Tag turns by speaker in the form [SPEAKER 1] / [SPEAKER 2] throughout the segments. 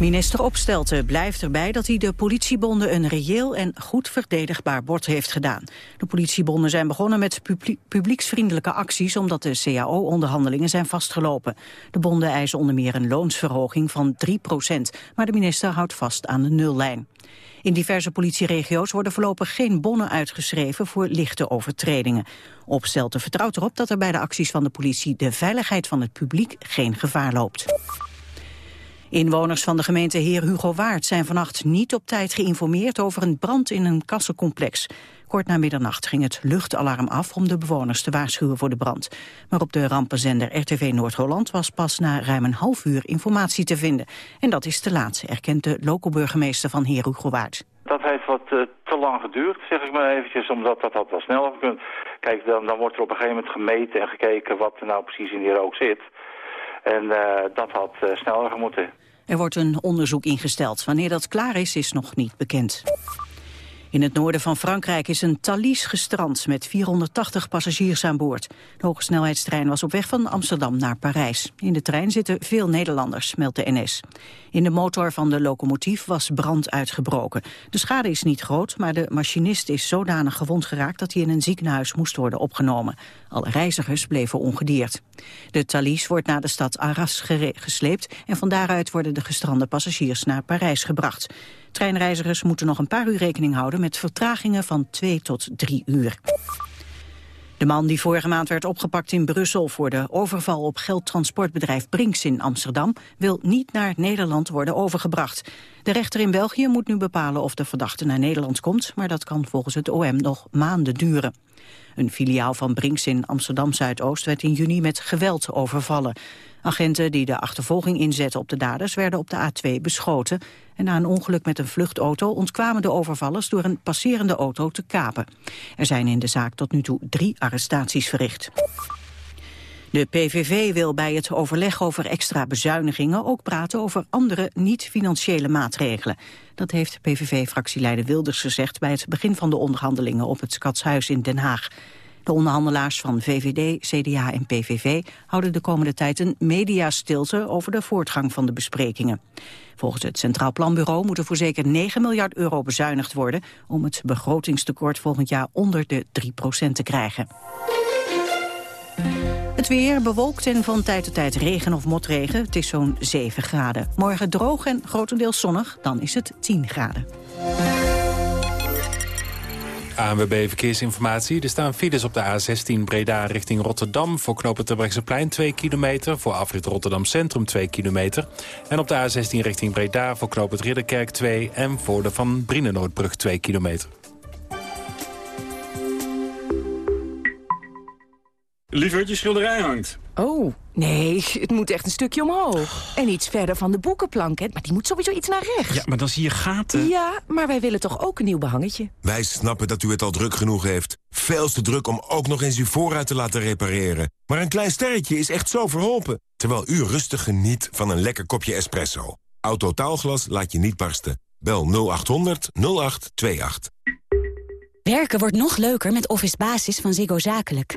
[SPEAKER 1] Minister Opstelten blijft erbij dat hij de politiebonden een reëel en goed verdedigbaar bord heeft gedaan. De politiebonden zijn begonnen met publieksvriendelijke acties omdat de CAO-onderhandelingen zijn vastgelopen. De bonden eisen onder meer een loonsverhoging van 3 procent, maar de minister houdt vast aan de nullijn. In diverse politieregio's worden voorlopig geen bonnen uitgeschreven voor lichte overtredingen. Opstelten vertrouwt erop dat er bij de acties van de politie de veiligheid van het publiek geen gevaar loopt. Inwoners van de gemeente Heer Hugo Waard zijn vannacht niet op tijd geïnformeerd over een brand in een kassencomplex. Kort na middernacht ging het luchtalarm af om de bewoners te waarschuwen voor de brand. Maar op de rampenzender RTV Noord-Holland was pas na ruim een half uur informatie te vinden. En dat is te laat, erkent de loco-burgemeester van Heer Hugo Waard.
[SPEAKER 2] Dat heeft wat uh, te lang geduurd, zeg ik maar eventjes, omdat dat had wel sneller gekund. Kijk, dan, dan wordt er op een gegeven moment gemeten en gekeken wat er nou precies in die rook zit. En uh, dat had uh, sneller gemoeten.
[SPEAKER 1] Er wordt een onderzoek ingesteld. Wanneer dat klaar is, is nog niet bekend. In het noorden van Frankrijk is een Thalys gestrand met 480 passagiers aan boord. De hogesnelheidstrein was op weg van Amsterdam naar Parijs. In de trein zitten veel Nederlanders, meldt de NS. In de motor van de locomotief was brand uitgebroken. De schade is niet groot, maar de machinist is zodanig gewond geraakt... dat hij in een ziekenhuis moest worden opgenomen. Alle reizigers bleven ongedeerd. De Thalys wordt naar de stad Arras gesleept... en van daaruit worden de gestrande passagiers naar Parijs gebracht. Treinreizigers moeten nog een paar uur rekening houden met vertragingen van twee tot drie uur. De man die vorige maand werd opgepakt in Brussel voor de overval op geldtransportbedrijf Brinks in Amsterdam wil niet naar Nederland worden overgebracht. De rechter in België moet nu bepalen of de verdachte naar Nederland komt, maar dat kan volgens het OM nog maanden duren. Een filiaal van Brinks in Amsterdam-Zuidoost werd in juni met geweld overvallen. Agenten die de achtervolging inzetten op de daders werden op de A2 beschoten. En na een ongeluk met een vluchtauto ontkwamen de overvallers door een passerende auto te kapen. Er zijn in de zaak tot nu toe drie arrestaties verricht. De PVV wil bij het overleg over extra bezuinigingen ook praten over andere niet-financiële maatregelen. Dat heeft PVV-fractieleider Wilders gezegd bij het begin van de onderhandelingen op het Skatshuis in Den Haag. De onderhandelaars van VVD, CDA en PVV houden de komende tijd een mediastilte over de voortgang van de besprekingen. Volgens het Centraal Planbureau moet er voor zeker 9 miljard euro bezuinigd worden om het begrotingstekort volgend jaar onder de 3% te krijgen. Het weer bewolkt en van tijd tot tijd regen of motregen. Het is zo'n 7 graden. Morgen droog en grotendeels zonnig, dan is het 10 graden.
[SPEAKER 3] ANWB Verkeersinformatie. Er staan files op de A16 Breda richting Rotterdam... voor knopen plein 2 kilometer. Voor afrit Rotterdam Centrum 2 kilometer. En op de A16 richting Breda voor knoop het Ridderkerk 2... en voor de Van Brienenoordbrug 2 kilometer.
[SPEAKER 4] Lieverd, je schilderij hangt.
[SPEAKER 5] Oh, nee, het moet echt een stukje omhoog. En iets verder van de boekenplank, hè? maar die moet sowieso iets naar rechts.
[SPEAKER 4] Ja, maar dan zie je gaten.
[SPEAKER 5] Ja, maar wij willen toch ook een nieuw behangetje?
[SPEAKER 6] Wij snappen dat u het al druk genoeg heeft. Veel te druk om ook nog eens uw voorruit te laten repareren. Maar een klein sterretje is echt zo verholpen. Terwijl u rustig geniet van een lekker kopje espresso. Autotaalglas laat je niet barsten. Bel 0800 0828.
[SPEAKER 7] Werken wordt nog leuker met Office Basis van Ziggo Zakelijk.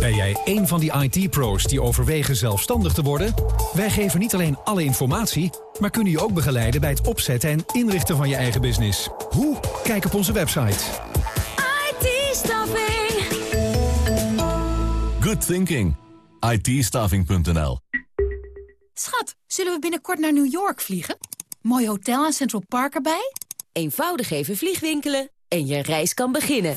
[SPEAKER 8] Ben jij een van die IT-pro's die overwegen zelfstandig te worden? Wij geven niet alleen alle informatie, maar kunnen je ook begeleiden bij het opzetten en inrichten van je eigen business. Hoe? Kijk op onze website.
[SPEAKER 9] IT-staffing.
[SPEAKER 10] Good thinking. it
[SPEAKER 11] Schat, zullen we binnenkort naar New York vliegen? Mooi hotel en Central Park erbij?
[SPEAKER 12] Eenvoudig even vliegwinkelen en je reis kan beginnen.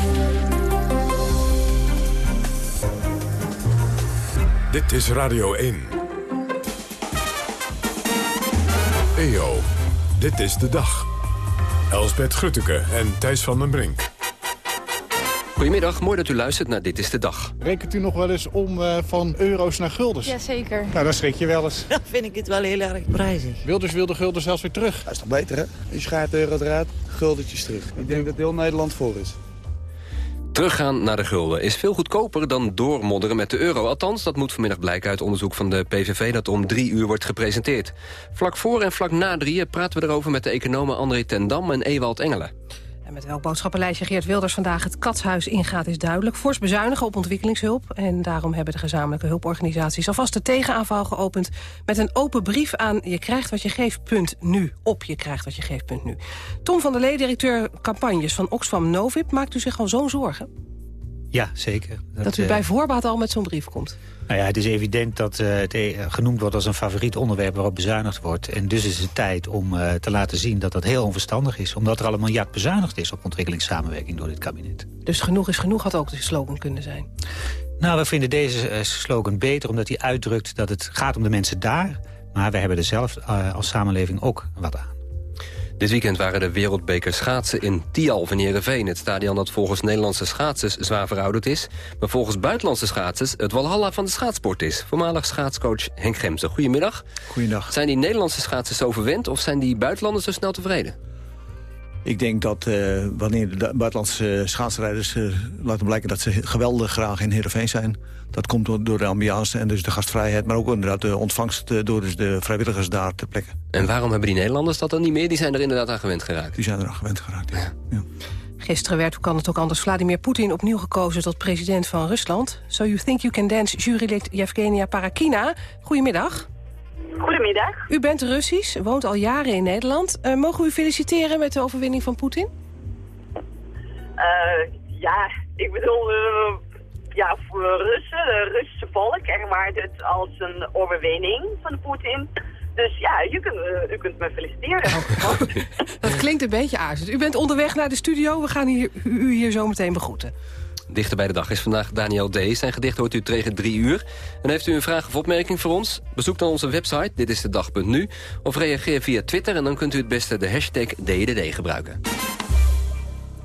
[SPEAKER 13] Dit is Radio 1. EO, dit is de dag. Elsbeth Grutteke en Thijs van den Brink.
[SPEAKER 14] Goedemiddag, mooi dat u luistert naar Dit is de Dag.
[SPEAKER 15] Rekent u nog wel eens om uh, van euro's naar guldens?
[SPEAKER 16] Jazeker.
[SPEAKER 15] Nou, dan schrik je wel eens.
[SPEAKER 16] Dan vind ik het wel heel erg prijzig.
[SPEAKER 15] Wilders wil de gulden zelfs weer terug.
[SPEAKER 17] Dat is toch beter, hè? Je schaart de euro eruit, guldetjes terug. Ik denk dat heel Nederland voor is.
[SPEAKER 14] Teruggaan naar de gulden is veel goedkoper dan doormodderen met de euro. Althans, dat moet vanmiddag blijken uit onderzoek van de PVV... dat om drie uur wordt gepresenteerd. Vlak voor en vlak na drieën praten we erover met de economen André ten Dam en Ewald Engelen.
[SPEAKER 18] En met welk boodschappenlijstje Geert Wilders vandaag het katshuis ingaat is duidelijk. Fors bezuinigen op ontwikkelingshulp. En daarom hebben de gezamenlijke hulporganisaties alvast de tegenaanval geopend... met een open brief aan je krijgt wat je geeft, punt nu. Op je krijgt wat je geeft, punt nu. Tom van der Lee, directeur campagnes van Oxfam Novib... maakt u zich al zo'n zorgen?
[SPEAKER 19] Ja, zeker.
[SPEAKER 18] Dat, dat u bij voorbaat al met zo'n brief komt?
[SPEAKER 19] Nou ja, het is evident dat uh, het genoemd wordt als een favoriet onderwerp waarop bezuinigd wordt. En dus is het tijd om uh, te laten zien dat dat heel onverstandig is. Omdat er al een miljard bezuinigd is op ontwikkelingssamenwerking door dit kabinet.
[SPEAKER 18] Dus genoeg is genoeg had ook de slogan kunnen zijn?
[SPEAKER 19] Nou, we vinden deze slogan beter omdat hij uitdrukt dat het gaat om de mensen daar. Maar we hebben er zelf uh, als samenleving ook wat aan.
[SPEAKER 14] Dit weekend waren de wereldbeker schaatsen in Tialf in Heerenveen. Het stadion dat volgens Nederlandse schaatsers zwaar verouderd is... maar volgens buitenlandse schaatsers het walhalla van de schaatsport is. Voormalig schaatscoach Henk Gemsen. Goedemiddag.
[SPEAKER 17] Goeiedag.
[SPEAKER 14] Zijn die Nederlandse schaatsers zo verwend... of zijn die buitenlanders zo snel tevreden?
[SPEAKER 17] Ik denk dat uh, wanneer de buitenlandse schaatsrijders uh, laten blijken... dat ze geweldig graag in Heerenveen zijn... dat komt door, door de ambiance en dus de gastvrijheid... maar ook inderdaad de ontvangst door dus de vrijwilligers daar ter plekke.
[SPEAKER 14] En waarom hebben die Nederlanders dat dan niet meer? Die zijn er inderdaad aan gewend geraakt.
[SPEAKER 17] Die zijn er aan gewend geraakt, ja. ja.
[SPEAKER 18] Gisteren werd, hoe kan het ook anders, Vladimir Poetin opnieuw gekozen tot president van Rusland. So you think you can dance, jurylid Yevgenia Parakina. Goedemiddag.
[SPEAKER 20] Goedemiddag.
[SPEAKER 18] U bent Russisch, woont al jaren in Nederland. Uh, mogen we u feliciteren met de overwinning van Poetin?
[SPEAKER 20] Uh, ja, ik bedoel, uh, ja, voor Russen, het Russische volk, ervaart het als een overwinning van Poetin. Dus ja, u kunt, u kunt me feliciteren.
[SPEAKER 18] Dat klinkt een beetje aardig. U bent onderweg naar de studio. We gaan hier, u hier zo meteen begroeten.
[SPEAKER 14] Dichter bij de dag is vandaag Daniel D. Zijn gedicht hoort u tegen drie uur. En heeft u een vraag of opmerking voor ons? Bezoek dan onze website, dit is de dag.nu. Of reageer via Twitter en dan kunt u het beste de hashtag DDD gebruiken.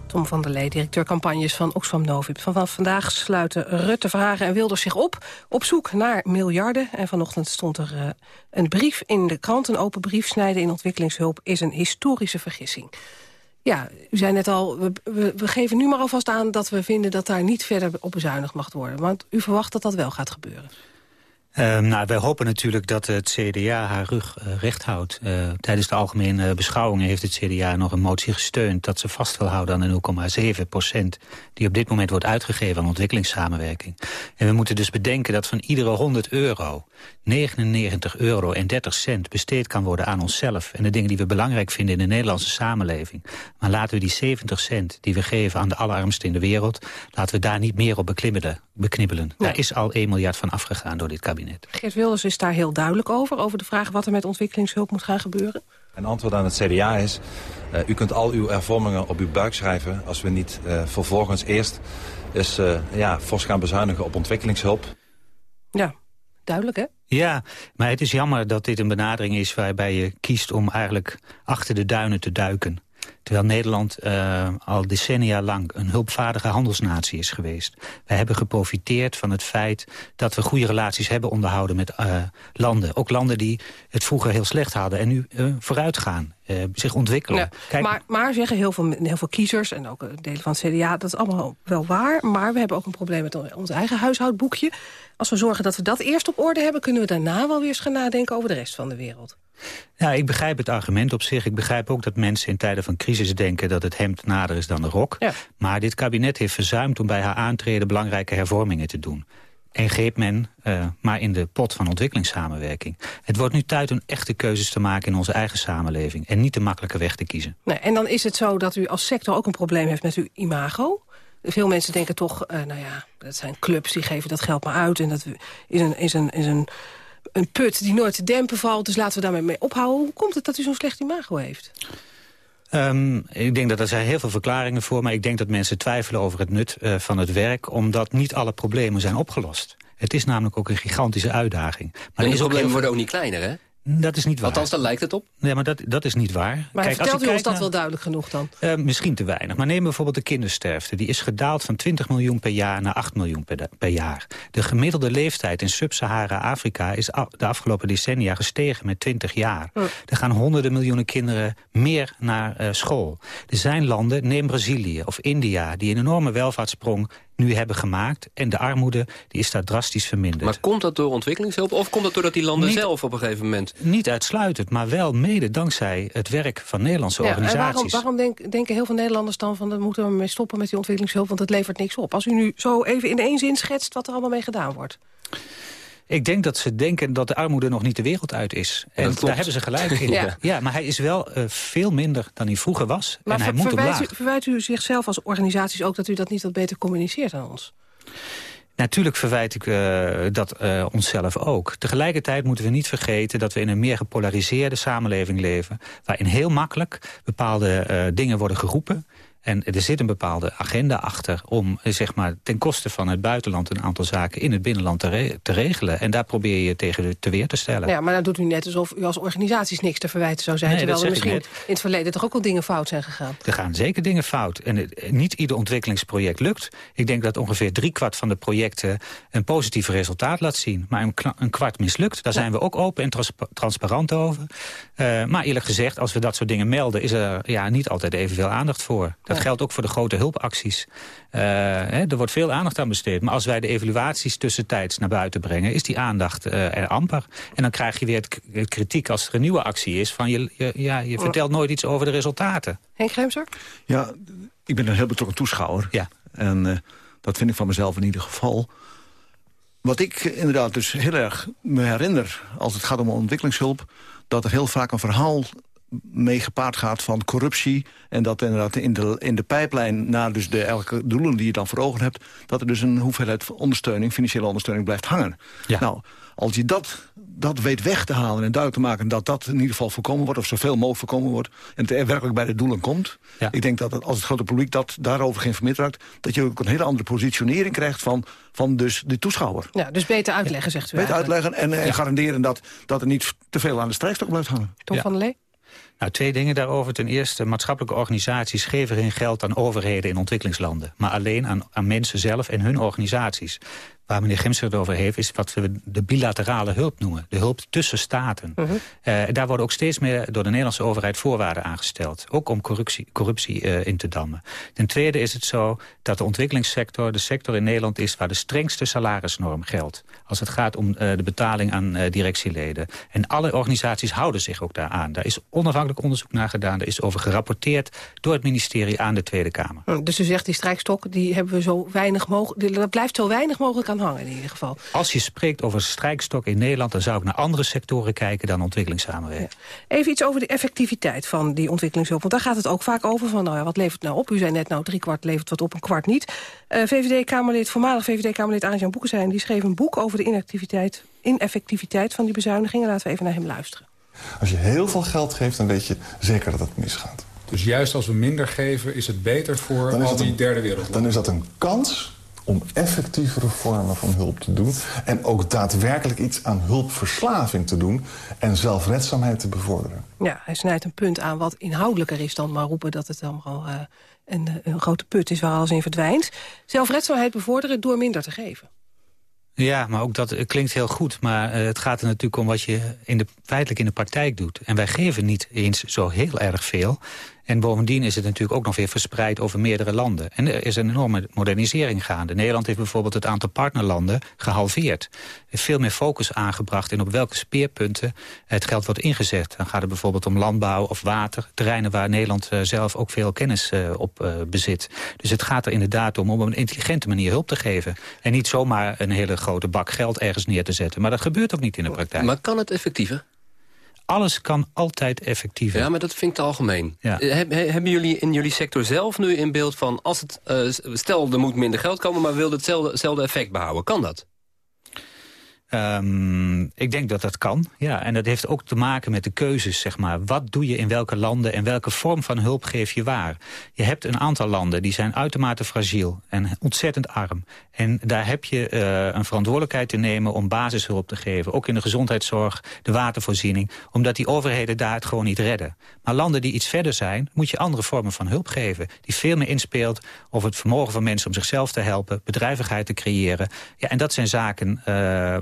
[SPEAKER 18] Tom van der Lee, directeur campagnes van Oxfam Novib. Vanaf vandaag sluiten Rutte, Verhagen en Wilders zich op... op zoek naar miljarden. En vanochtend stond er uh, een brief in de krant, een open brief... snijden in ontwikkelingshulp is een historische vergissing. Ja, u zei net al, we, we, we, geven nu maar alvast aan dat we vinden dat daar niet verder op bezuinigd mag worden. Want u verwacht dat dat wel gaat gebeuren.
[SPEAKER 19] Uh, nou, wij hopen natuurlijk dat het CDA haar rug uh, recht houdt. Uh, tijdens de algemene beschouwingen heeft het CDA nog een motie gesteund... dat ze vast wil houden aan de 0,7 procent... die op dit moment wordt uitgegeven aan ontwikkelingssamenwerking. En we moeten dus bedenken dat van iedere 100 euro... 99 euro en 30 cent besteed kan worden aan onszelf... en de dingen die we belangrijk vinden in de Nederlandse samenleving. Maar laten we die 70 cent die we geven aan de allerarmsten in de wereld... laten we daar niet meer op beknibbelen. Beknibbelen. Nee. Daar is al 1 miljard van afgegaan door dit kabinet.
[SPEAKER 18] Geert Wilders is daar heel duidelijk over, over de vraag wat er met ontwikkelingshulp moet gaan gebeuren.
[SPEAKER 21] Een antwoord aan het CDA is, uh, u kunt al uw hervormingen op uw buik schrijven... als we niet uh, vervolgens eerst eens uh, ja, fors gaan bezuinigen op ontwikkelingshulp.
[SPEAKER 18] Ja, duidelijk hè?
[SPEAKER 19] Ja, maar het is jammer dat dit een benadering is waarbij je kiest om eigenlijk achter de duinen te duiken. Terwijl Nederland uh, al decennia lang een hulpvaardige handelsnatie is geweest. Wij hebben geprofiteerd van het feit dat we goede relaties hebben onderhouden met uh, landen. Ook landen die het vroeger heel slecht hadden en nu uh, vooruit gaan. zich ontwikkelen.
[SPEAKER 18] Ja, Kijk, maar, maar zeggen heel veel, heel veel kiezers en ook delen van het CDA... dat is allemaal wel waar, maar we hebben ook een probleem met ons eigen huishoudboekje. Als we zorgen dat we dat eerst op orde hebben... kunnen we daarna wel weer eens gaan nadenken over de rest van de wereld.
[SPEAKER 19] Ja, ik begrijp het argument op zich. Ik begrijp ook dat mensen in tijden van crisis denken... dat het hemd nader is dan de rok. Maar dit kabinet heeft verzuimd om bij haar aantreden... belangrijke hervormingen te doen. En greep men uh, maar in de pot van ontwikkelingssamenwerking. Het wordt nu tijd om echte keuzes te maken in onze eigen samenleving... en niet de makkelijke weg te kiezen.
[SPEAKER 18] Nee, en dan is het zo dat u als sector ook een probleem heeft met uw imago. Veel mensen denken toch, uh, nou ja, dat zijn clubs die geven dat geld maar uit... en dat is een, is een, is een, een put die nooit te dempen valt, dus laten we daarmee mee ophouden. Hoe komt het dat u zo'n slecht imago heeft?
[SPEAKER 19] Um, ik denk dat er zijn heel veel verklaringen voor... maar ik denk dat mensen twijfelen over het nut uh, van het werk... omdat niet alle problemen zijn opgelost. Het is namelijk ook een gigantische uitdaging.
[SPEAKER 14] Maar de problemen heel... worden ook niet kleiner, hè?
[SPEAKER 19] Dat is niet waar.
[SPEAKER 14] Althans, daar lijkt het op.
[SPEAKER 19] Nee, maar dat, dat is niet waar.
[SPEAKER 18] Maar Kijk, vertelt u ons dat naar, wel duidelijk genoeg dan?
[SPEAKER 19] Uh, misschien te weinig. Maar neem bijvoorbeeld de kindersterfte. Die is gedaald van 20 miljoen per jaar naar 8 miljoen per, per jaar. De gemiddelde leeftijd in Sub-Sahara-Afrika... is de afgelopen decennia gestegen met 20 jaar. Oh. Er gaan honderden miljoenen kinderen meer naar uh, school. Er zijn landen, neem Brazilië of India... die een enorme welvaartssprong nu hebben gemaakt. En de armoede die is daar drastisch verminderd.
[SPEAKER 14] Maar komt dat door ontwikkelingshulp of komt dat doordat die landen niet, zelf op een gegeven moment...
[SPEAKER 19] Niet uitsluitend, maar wel mede dankzij het werk van Nederlandse ja, organisaties.
[SPEAKER 18] En waarom, waarom denk, denken heel veel Nederlanders dan van... dat moeten we mee stoppen met die ontwikkelingshulp, want het levert niks op. Als u nu zo even in één zin schetst wat er allemaal mee gedaan wordt.
[SPEAKER 19] Ik denk dat ze denken dat de armoede nog niet de wereld uit is. En daar hebben ze gelijk in. ja. ja. maar hij is wel uh, veel minder dan hij vroeger was.
[SPEAKER 18] Maar
[SPEAKER 19] en hij
[SPEAKER 18] moet
[SPEAKER 19] verwijt,
[SPEAKER 18] u, verwijt u zichzelf als organisaties ook dat u dat niet wat beter communiceert aan ons?
[SPEAKER 19] Natuurlijk verwijt ik uh, dat uh, onszelf ook. Tegelijkertijd moeten we niet vergeten dat we in een meer gepolariseerde samenleving leven... waarin heel makkelijk bepaalde uh, dingen worden geroepen... En er zit een bepaalde agenda achter om zeg maar, ten koste van het buitenland... een aantal zaken in het binnenland te, re te regelen. En daar probeer je tegen te weer te stellen.
[SPEAKER 18] Ja, maar dan doet u net alsof u als organisaties niks te verwijten zou zijn. Nee, terwijl er misschien in het verleden toch ook al dingen fout zijn gegaan.
[SPEAKER 19] Er gaan zeker dingen fout. En het, niet ieder ontwikkelingsproject lukt. Ik denk dat ongeveer driekwart van de projecten een positief resultaat laat zien. Maar een, een kwart mislukt. Daar ja. zijn we ook open en trans transparant over. Uh, maar eerlijk gezegd, als we dat soort dingen melden... is er ja, niet altijd evenveel aandacht voor. Dat dat geldt ook voor de grote hulpacties. Uh, hè, er wordt veel aandacht aan besteed. Maar als wij de evaluaties tussentijds naar buiten brengen... is die aandacht uh, er amper. En dan krijg je weer het kritiek als er een nieuwe actie is... van je, je ja, je vertelt nooit iets over de resultaten.
[SPEAKER 18] Henk Gremser?
[SPEAKER 17] Ja, ik ben een heel betrokken toeschouwer.
[SPEAKER 19] Ja.
[SPEAKER 17] En uh, dat vind ik van mezelf in ieder geval. Wat ik inderdaad dus heel erg me herinner... als het gaat om ontwikkelingshulp... dat er heel vaak een verhaal mee gepaard gaat van corruptie... en dat inderdaad in de, in de pijplijn naar dus de elke doelen die je dan voor ogen hebt... dat er dus een hoeveelheid ondersteuning, financiële ondersteuning blijft hangen.
[SPEAKER 19] Ja.
[SPEAKER 17] Nou, als je dat, dat weet weg te halen en duidelijk te maken... dat dat in ieder geval voorkomen wordt, of zoveel mogelijk voorkomen wordt... en het er werkelijk bij de doelen komt...
[SPEAKER 19] Ja.
[SPEAKER 17] ik denk dat het, als het grote publiek dat daarover geïnformeerd raakt... dat je ook een hele andere positionering krijgt van, van dus de toeschouwer.
[SPEAKER 18] Ja, dus beter uitleggen, zegt u
[SPEAKER 17] Beter uitleggen en, en ja. garanderen dat, dat er niet te veel aan de strijkstok blijft hangen.
[SPEAKER 18] Tom van der Lee?
[SPEAKER 19] Nou, twee dingen daarover. Ten eerste, maatschappelijke organisaties geven geen geld aan overheden in ontwikkelingslanden. Maar alleen aan, aan mensen zelf en hun organisaties. Waar meneer Gims het over heeft, is wat we de bilaterale hulp noemen. De hulp tussen staten. Uh -huh. uh, daar worden ook steeds meer door de Nederlandse overheid voorwaarden aangesteld. Ook om corruptie, corruptie uh, in te dammen. Ten tweede is het zo dat de ontwikkelingssector de sector in Nederland is... waar de strengste salarisnorm geldt. Als het gaat om uh, de betaling aan directieleden. En alle organisaties houden zich ook daaraan. Daar is onafhankelijk onderzoek naar gedaan. Er is over gerapporteerd door het ministerie aan de Tweede Kamer.
[SPEAKER 18] Dus u zegt die strijkstok, die hebben we zo weinig mogelijk... dat blijft zo weinig mogelijk aan hangen in ieder geval.
[SPEAKER 19] Als je spreekt over strijkstok in Nederland... dan zou ik naar andere sectoren kijken dan ontwikkelingssamenwerking.
[SPEAKER 18] Ja. Even iets over de effectiviteit van die ontwikkelingshulp. Want daar gaat het ook vaak over van, nou ja, wat levert het nou op? U zei net, nou, drie kwart levert wat op, een kwart niet. Uh, VVD-Kamerlid, voormalig VVD-Kamerlid Arjan Boekestein... die schreef een boek over de inactiviteit, ineffectiviteit van die bezuinigingen. Laten we even naar hem luisteren.
[SPEAKER 22] Als je heel veel geld geeft, dan weet je zeker dat het misgaat.
[SPEAKER 23] Dus juist als we minder geven, is het beter voor al die
[SPEAKER 22] een,
[SPEAKER 23] derde wereld.
[SPEAKER 22] Dan is dat een kans om effectievere vormen van hulp te doen... en ook daadwerkelijk iets aan hulpverslaving te doen... en zelfredzaamheid te bevorderen.
[SPEAKER 18] Ja, hij snijdt een punt aan wat inhoudelijker is dan maar roepen... dat het allemaal uh, een, een grote put is waar alles in verdwijnt. Zelfredzaamheid bevorderen door minder te geven.
[SPEAKER 19] Ja, maar ook dat klinkt heel goed. Maar uh, het gaat er natuurlijk om wat je in de, feitelijk in de praktijk doet. En wij geven niet eens zo heel erg veel. En bovendien is het natuurlijk ook nog weer verspreid over meerdere landen. En er is een enorme modernisering gaande. Nederland heeft bijvoorbeeld het aantal partnerlanden gehalveerd. Er veel meer focus aangebracht in op welke speerpunten het geld wordt ingezet. Dan gaat het bijvoorbeeld om landbouw of water. Terreinen waar Nederland eh, zelf ook veel kennis uh, op uh, bezit. Dus het gaat er inderdaad om om op een intelligente manier hulp te geven. En niet zomaar een hele grote bak geld ergens neer te zetten. Maar dat gebeurt ook niet in de praktijk.
[SPEAKER 14] Maar kan het effectiever?
[SPEAKER 19] Alles kan altijd effectiever.
[SPEAKER 14] Ja, maar dat vind ik te algemeen.
[SPEAKER 19] Ja.
[SPEAKER 14] Heb, hebben jullie in jullie sector zelf nu in beeld van... Als het, uh, stel, er moet minder geld komen, maar wil hetzelfde, hetzelfde effect behouden. Kan dat?
[SPEAKER 19] Um, ik denk dat dat kan, ja. En dat heeft ook te maken met de keuzes, zeg maar. Wat doe je in welke landen en welke vorm van hulp geef je waar? Je hebt een aantal landen die zijn uitermate fragiel en ontzettend arm. En daar heb je uh, een verantwoordelijkheid te nemen om basishulp te geven. Ook in de gezondheidszorg, de watervoorziening. Omdat die overheden daar het gewoon niet redden. Maar landen die iets verder zijn, moet je andere vormen van hulp geven. Die veel meer inspeelt over het vermogen van mensen om zichzelf te helpen. Bedrijvigheid te creëren. Ja, en dat zijn zaken uh,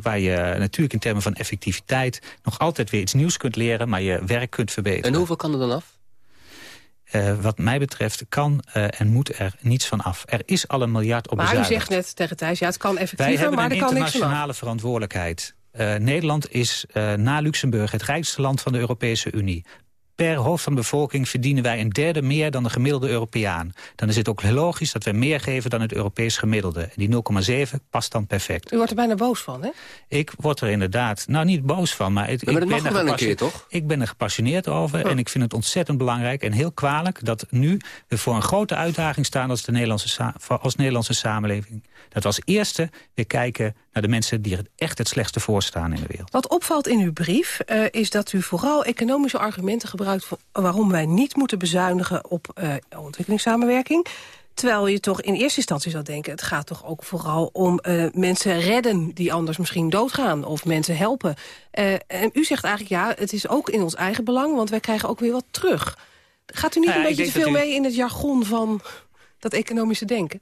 [SPEAKER 19] waar waar je natuurlijk in termen van effectiviteit... nog altijd weer iets nieuws kunt leren, maar je werk kunt verbeteren.
[SPEAKER 14] En hoeveel kan er dan af?
[SPEAKER 19] Uh, wat mij betreft kan uh, en moet er niets van af. Er is al een miljard op
[SPEAKER 18] Maar u zegt net tegen Thijs, ja, het kan effectiever, maar er kan niks van
[SPEAKER 19] af. Wij hebben een internationale verantwoordelijkheid. Uh, Nederland is na Luxemburg het rijkste land van de Europese Unie per hoofd van de bevolking verdienen wij een derde meer dan de gemiddelde Europeaan. Dan is het ook logisch dat wij meer geven dan het Europees gemiddelde. En die 0,7 past dan perfect.
[SPEAKER 18] U wordt er bijna boos van, hè?
[SPEAKER 19] Ik word er inderdaad, nou niet boos van, maar... Het,
[SPEAKER 14] maar dat
[SPEAKER 19] ik
[SPEAKER 14] mag
[SPEAKER 19] ben
[SPEAKER 14] wel een keer, toch?
[SPEAKER 19] Ik ben er gepassioneerd over
[SPEAKER 18] Oh.
[SPEAKER 19] en ik vind het ontzettend belangrijk en heel kwalijk... dat nu we voor een grote uitdaging staan als, de Nederlandse, als Nederlandse samenleving. Dat we als eerste weer kijken naar de mensen die er echt het slechtste voor staan in de wereld.
[SPEAKER 18] Wat opvalt in uw brief uh, is dat u vooral economische argumenten gebruikt... Waarom wij niet moeten bezuinigen op uh, ontwikkelingssamenwerking. Terwijl je toch in eerste instantie zou denken... het gaat toch ook vooral om uh, mensen redden die anders misschien doodgaan... of mensen helpen. Uh, en u zegt eigenlijk, ja, het is ook in ons eigen belang... want wij krijgen ook weer wat terug. Gaat u niet
[SPEAKER 19] Nou
[SPEAKER 18] een beetje te veel
[SPEAKER 19] u-
[SPEAKER 18] mee in het jargon van dat economische denken?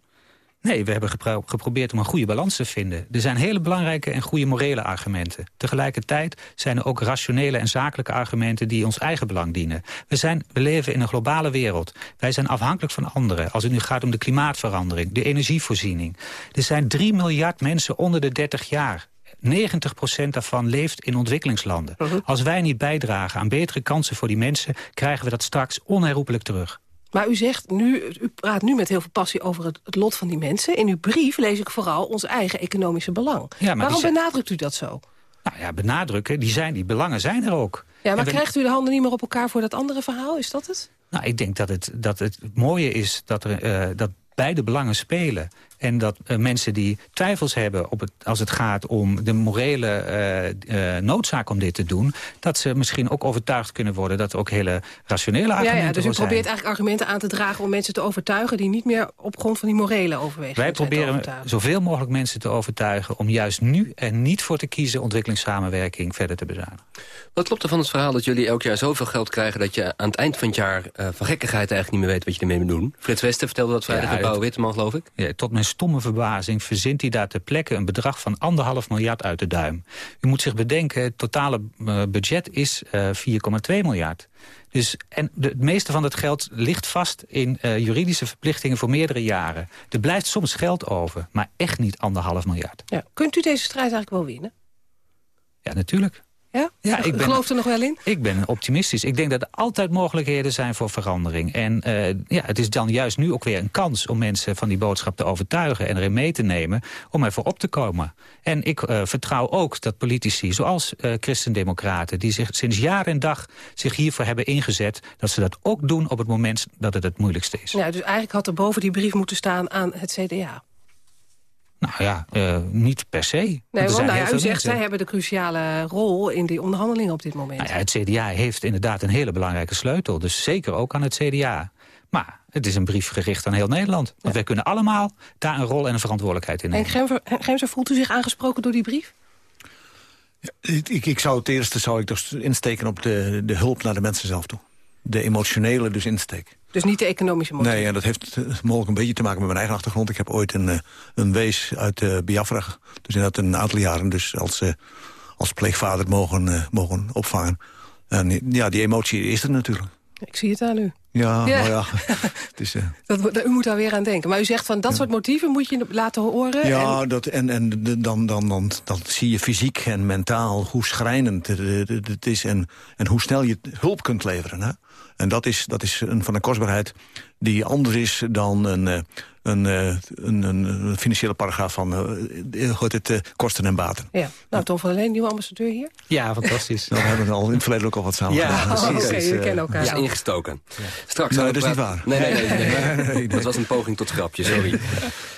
[SPEAKER 19] Nee, we hebben gepro- geprobeerd om een goede balans te vinden. Er zijn hele belangrijke en goede morele argumenten. Tegelijkertijd zijn er ook rationele en zakelijke argumenten... die ons eigen belang dienen. We, zijn, we leven in een globale wereld. Wij zijn afhankelijk van anderen. Als het nu gaat om de klimaatverandering, de energievoorziening. Er zijn 3 miljard mensen onder de 30 jaar. 90% daarvan leeft in ontwikkelingslanden. Als wij niet bijdragen aan betere kansen voor die mensen... krijgen we dat straks onherroepelijk terug.
[SPEAKER 18] Maar u zegt nu, u praat nu met heel veel passie over het, het lot van die mensen. In uw brief lees ik vooral ons eigen economische belang.
[SPEAKER 19] Ja,
[SPEAKER 18] Waarom
[SPEAKER 19] zijn-
[SPEAKER 18] benadrukt u dat zo?
[SPEAKER 19] Nou ja, benadrukken, die, zijn, die belangen zijn er ook.
[SPEAKER 18] Ja, maar krijgt u de handen niet meer op elkaar voor dat andere verhaal? Is dat het?
[SPEAKER 19] Nou, ik denk dat het, dat het mooie is dat, er, eh, dat beide belangen spelen. En dat eh, mensen die twijfels hebben op het, als het gaat om de morele eh, eh, noodzaak om dit te doen... dat ze misschien ook overtuigd kunnen worden dat er ook hele rationele
[SPEAKER 18] Ja,
[SPEAKER 19] argumenten
[SPEAKER 18] ja, dus u
[SPEAKER 19] zijn.
[SPEAKER 18] probeert eigenlijk argumenten aan te dragen om mensen te overtuigen... die niet meer op grond van die morele overwegingen
[SPEAKER 19] Wij proberen zoveel mogelijk mensen te overtuigen... om juist nu er niet voor te kiezen ontwikkelingssamenwerking verder te bezuinigen.
[SPEAKER 14] Wat klopt er van het verhaal dat jullie elk jaar zoveel geld krijgen... dat je aan het eind van het jaar van gekkigheid eigenlijk niet meer weet wat je ermee moet doen? Frits Wester vertelde dat vrijdag
[SPEAKER 19] Ja, het-
[SPEAKER 14] Pauw Witteman, geloof ik.
[SPEAKER 19] Ja, tot mijn stomme verbazing verzint hij daar ter plekke een bedrag van anderhalf miljard uit de duim. U moet zich bedenken, het totale eh, budget is eh 4,2 miljard. Dus, en de, het meeste van het geld ligt vast in eh, juridische verplichtingen voor meerdere jaren. Er blijft soms geld over, maar echt niet anderhalf miljard.
[SPEAKER 18] Ja. Kunt u deze strijd eigenlijk wel winnen?
[SPEAKER 19] Ja, natuurlijk.
[SPEAKER 18] Ja?
[SPEAKER 19] Ja, ik ben-
[SPEAKER 18] gelooft er nog wel in?
[SPEAKER 19] Ik ben optimistisch. Ik denk dat er altijd mogelijkheden zijn voor verandering. En eh, ja, het is dan juist nu ook weer een kans om mensen van die boodschap te overtuigen... en erin mee te nemen om ervoor op te komen. En ik eh, vertrouw ook dat politici, zoals eh christendemocraten... die zich sinds jaar en dag zich hiervoor hebben ingezet... dat ze dat ook doen op het moment dat het het moeilijkste is.
[SPEAKER 18] Ja, dus eigenlijk had er boven die brief moeten staan aan het CDA.
[SPEAKER 19] Nou ja, eh, niet per se.
[SPEAKER 18] Nee,
[SPEAKER 19] Want
[SPEAKER 18] nou ja, u zegt,
[SPEAKER 19] mensen-
[SPEAKER 18] zij hebben de cruciale rol in die onderhandelingen op dit moment.
[SPEAKER 19] Nou ja, het CDA heeft inderdaad een hele belangrijke sleutel. Dus zeker ook aan het CDA. Maar het is een brief gericht aan heel Nederland. Want wij kunnen allemaal daar een rol en een verantwoordelijkheid in
[SPEAKER 18] En
[SPEAKER 19] nemen.
[SPEAKER 18] Gemser, Gemser, voelt u zich aangesproken door die brief?
[SPEAKER 17] Ik, ik, ik zou het eerste zou ik dus insteken op de, de hulp naar de mensen zelf toe. De emotionele dus insteek.
[SPEAKER 18] Dus niet de economische motief?
[SPEAKER 17] Nee, en dat heeft eh, mogelijk een beetje te maken met mijn eigen achtergrond. Ik heb ooit een, eh, een wees uit eh, Biafra, dus inderdaad een aantal jaren... dus als, als pleegvader mogen, mogen opvangen. En ja, die emotie is er natuurlijk.
[SPEAKER 18] Ik zie het aan u.
[SPEAKER 17] Ja,
[SPEAKER 18] Ja.
[SPEAKER 17] nou ja. het is,
[SPEAKER 18] Dat, u moet daar weer aan denken. Maar u zegt van dat soort motieven moet je laten horen.
[SPEAKER 17] Ja,
[SPEAKER 18] en-
[SPEAKER 17] dat, en, en dan, dan, dan, dan zie je fysiek en mentaal hoe schrijnend het is... En, en hoe snel je hulp kunt leveren. Hè? En dat is, dat is een, van een kostbaarheid die anders is dan een, eh, een, eh, een, financiële paragraaf van eh, hoe heet het, eh, kosten en baten.
[SPEAKER 18] ja. Nou, Tom van der Leen, nieuwe ambassadeur hier.
[SPEAKER 19] Ja, fantastisch.
[SPEAKER 17] Dan hebben we al in het verleden ook al wat samen
[SPEAKER 19] Ja,
[SPEAKER 17] gedaan.
[SPEAKER 19] precies.
[SPEAKER 18] Oh, Oké,
[SPEAKER 17] Dus, eh,
[SPEAKER 18] kennen elkaar
[SPEAKER 14] Ja, ingestoken. Straks
[SPEAKER 17] Nee, dat is niet waar.
[SPEAKER 14] Nee, nee, nee. nee.
[SPEAKER 17] Nee, nee.
[SPEAKER 14] Dat was een poging tot grapje, sorry.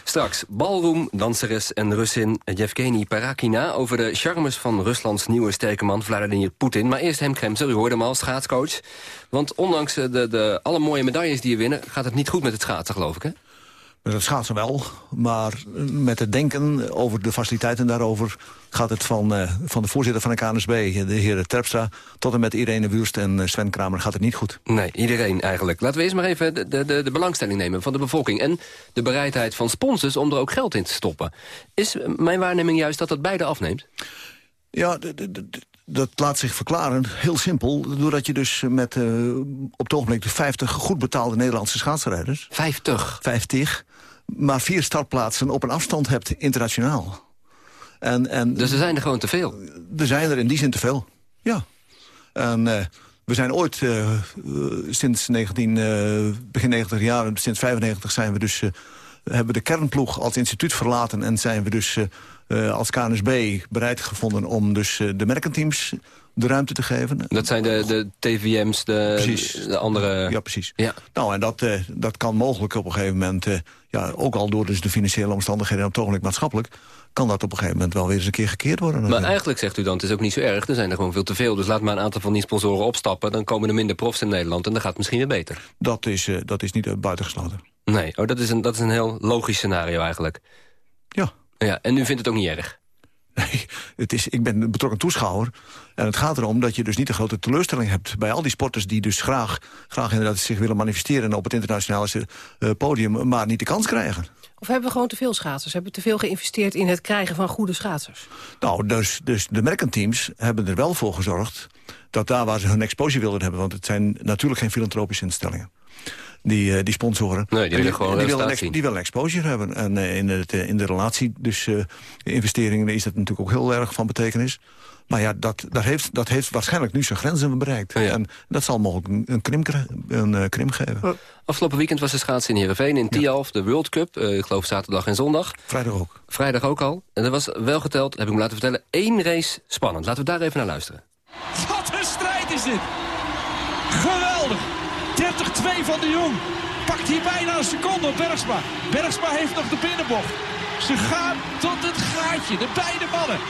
[SPEAKER 14] Straks balroem, danseres en Russin Yevgeny Parakina... over de charmes van Ruslands nieuwe sterke man Vladimir Poetin. Maar eerst Hem Kremser, u hoorde hem al, schaatscoach. Want ondanks eh, de, de, alle mooie medailles die je winnen... gaat het niet goed met het schaatsen, geloof ik, hè?
[SPEAKER 17] Het schaatsen wel, maar met het denken over de faciliteiten daarover... gaat het van, eh, van de voorzitter van de KNSB, de heer Terpstra... tot en met Irene Wurst en eh, Sven Kramer gaat het niet goed.
[SPEAKER 14] Nee, iedereen eigenlijk. Laten we eerst maar even de, de, de, belangstelling nemen van de bevolking... en de bereidheid van sponsors om er ook geld in te stoppen. Is mijn waarneming juist dat dat beide afneemt?
[SPEAKER 17] Ja, dat laat zich verklaren, heel simpel... doordat je dus met eh, op het ogenblik de 50 goed betaalde Nederlandse schaatsrijders...
[SPEAKER 14] 50?
[SPEAKER 17] 50, maar vier startplaatsen op een afstand hebt internationaal. En, en,
[SPEAKER 14] Dus er zijn er gewoon te veel?
[SPEAKER 17] Er zijn er in die zin te veel, ja. En eh, we zijn ooit, eh, sinds 19, eh, begin 90 jaar, sinds 95 zijn we dus... hebben we de kernploeg als instituut verlaten... en zijn we dus als KNSB bereid gevonden om dus eh, de merkenteams de ruimte te geven.
[SPEAKER 14] Dat zijn de, de TVM's, de,
[SPEAKER 17] Precies.
[SPEAKER 14] de andere...
[SPEAKER 17] Ja, precies.
[SPEAKER 14] Ja.
[SPEAKER 17] Nou, en dat, eh, dat kan mogelijk op een gegeven moment... eh, ja, ook al door dus de financiële omstandigheden... en op het maatschappelijk... kan dat op een gegeven moment wel weer eens een keer gekeerd worden.
[SPEAKER 14] Maar
[SPEAKER 17] natuurlijk.
[SPEAKER 14] eigenlijk zegt u dan, het is ook niet zo erg. Er zijn er gewoon veel te veel. Dus laat maar een aantal van die sponsoren opstappen. Dan komen er minder profs in Nederland. En dan gaat het misschien weer beter.
[SPEAKER 17] Dat is, eh, dat is niet buitengesloten.
[SPEAKER 14] Nee, oh, dat, is een, dat is een heel logisch scenario eigenlijk.
[SPEAKER 17] Ja.
[SPEAKER 14] Ja. En u vindt het ook niet erg?
[SPEAKER 17] Nee, het is, ik ben een betrokken toeschouwer. En het gaat erom dat je dus niet een grote teleurstelling hebt... bij al die sporters die dus graag, graag inderdaad zich willen manifesteren... op het internationale uh, podium, maar niet de kans krijgen.
[SPEAKER 18] Of hebben we gewoon te veel schaatsers? Hebben we te veel geïnvesteerd in het krijgen van goede schaatsers?
[SPEAKER 17] Nou, dus, dus de merkenteams hebben er wel voor gezorgd... dat daar waar ze hun exposure wilden hebben... want het zijn natuurlijk geen filantropische instellingen die, uh, die sponsoren.
[SPEAKER 14] Nee, die willen gewoon
[SPEAKER 17] die, willen,
[SPEAKER 14] een,
[SPEAKER 17] die willen exposure hebben. En uh, in, het, uh, in de relatie, dus investeringen, is dat natuurlijk ook heel erg van betekenis. Maar ja, dat, dat, heeft, dat heeft waarschijnlijk nu zijn grenzen bereikt. Ja. En dat zal mogelijk een, een, krim, een krim geven.
[SPEAKER 14] Afgelopen weekend was de schaatsen in Heerenveen, in Tialf, de World Cup. ik geloof zaterdag en zondag.
[SPEAKER 17] Vrijdag ook.
[SPEAKER 14] Vrijdag ook al. En er was wel geteld, heb ik me laten vertellen, één race spannend. Laten we daar even naar luisteren.
[SPEAKER 24] Wat een strijd is dit! Geweldig! 30-2 van de Jong. Pakt hier bijna een seconde op Bergsma. Bergsma heeft nog de binnenbocht. Ze gaan tot het gaatje, de beide mannen.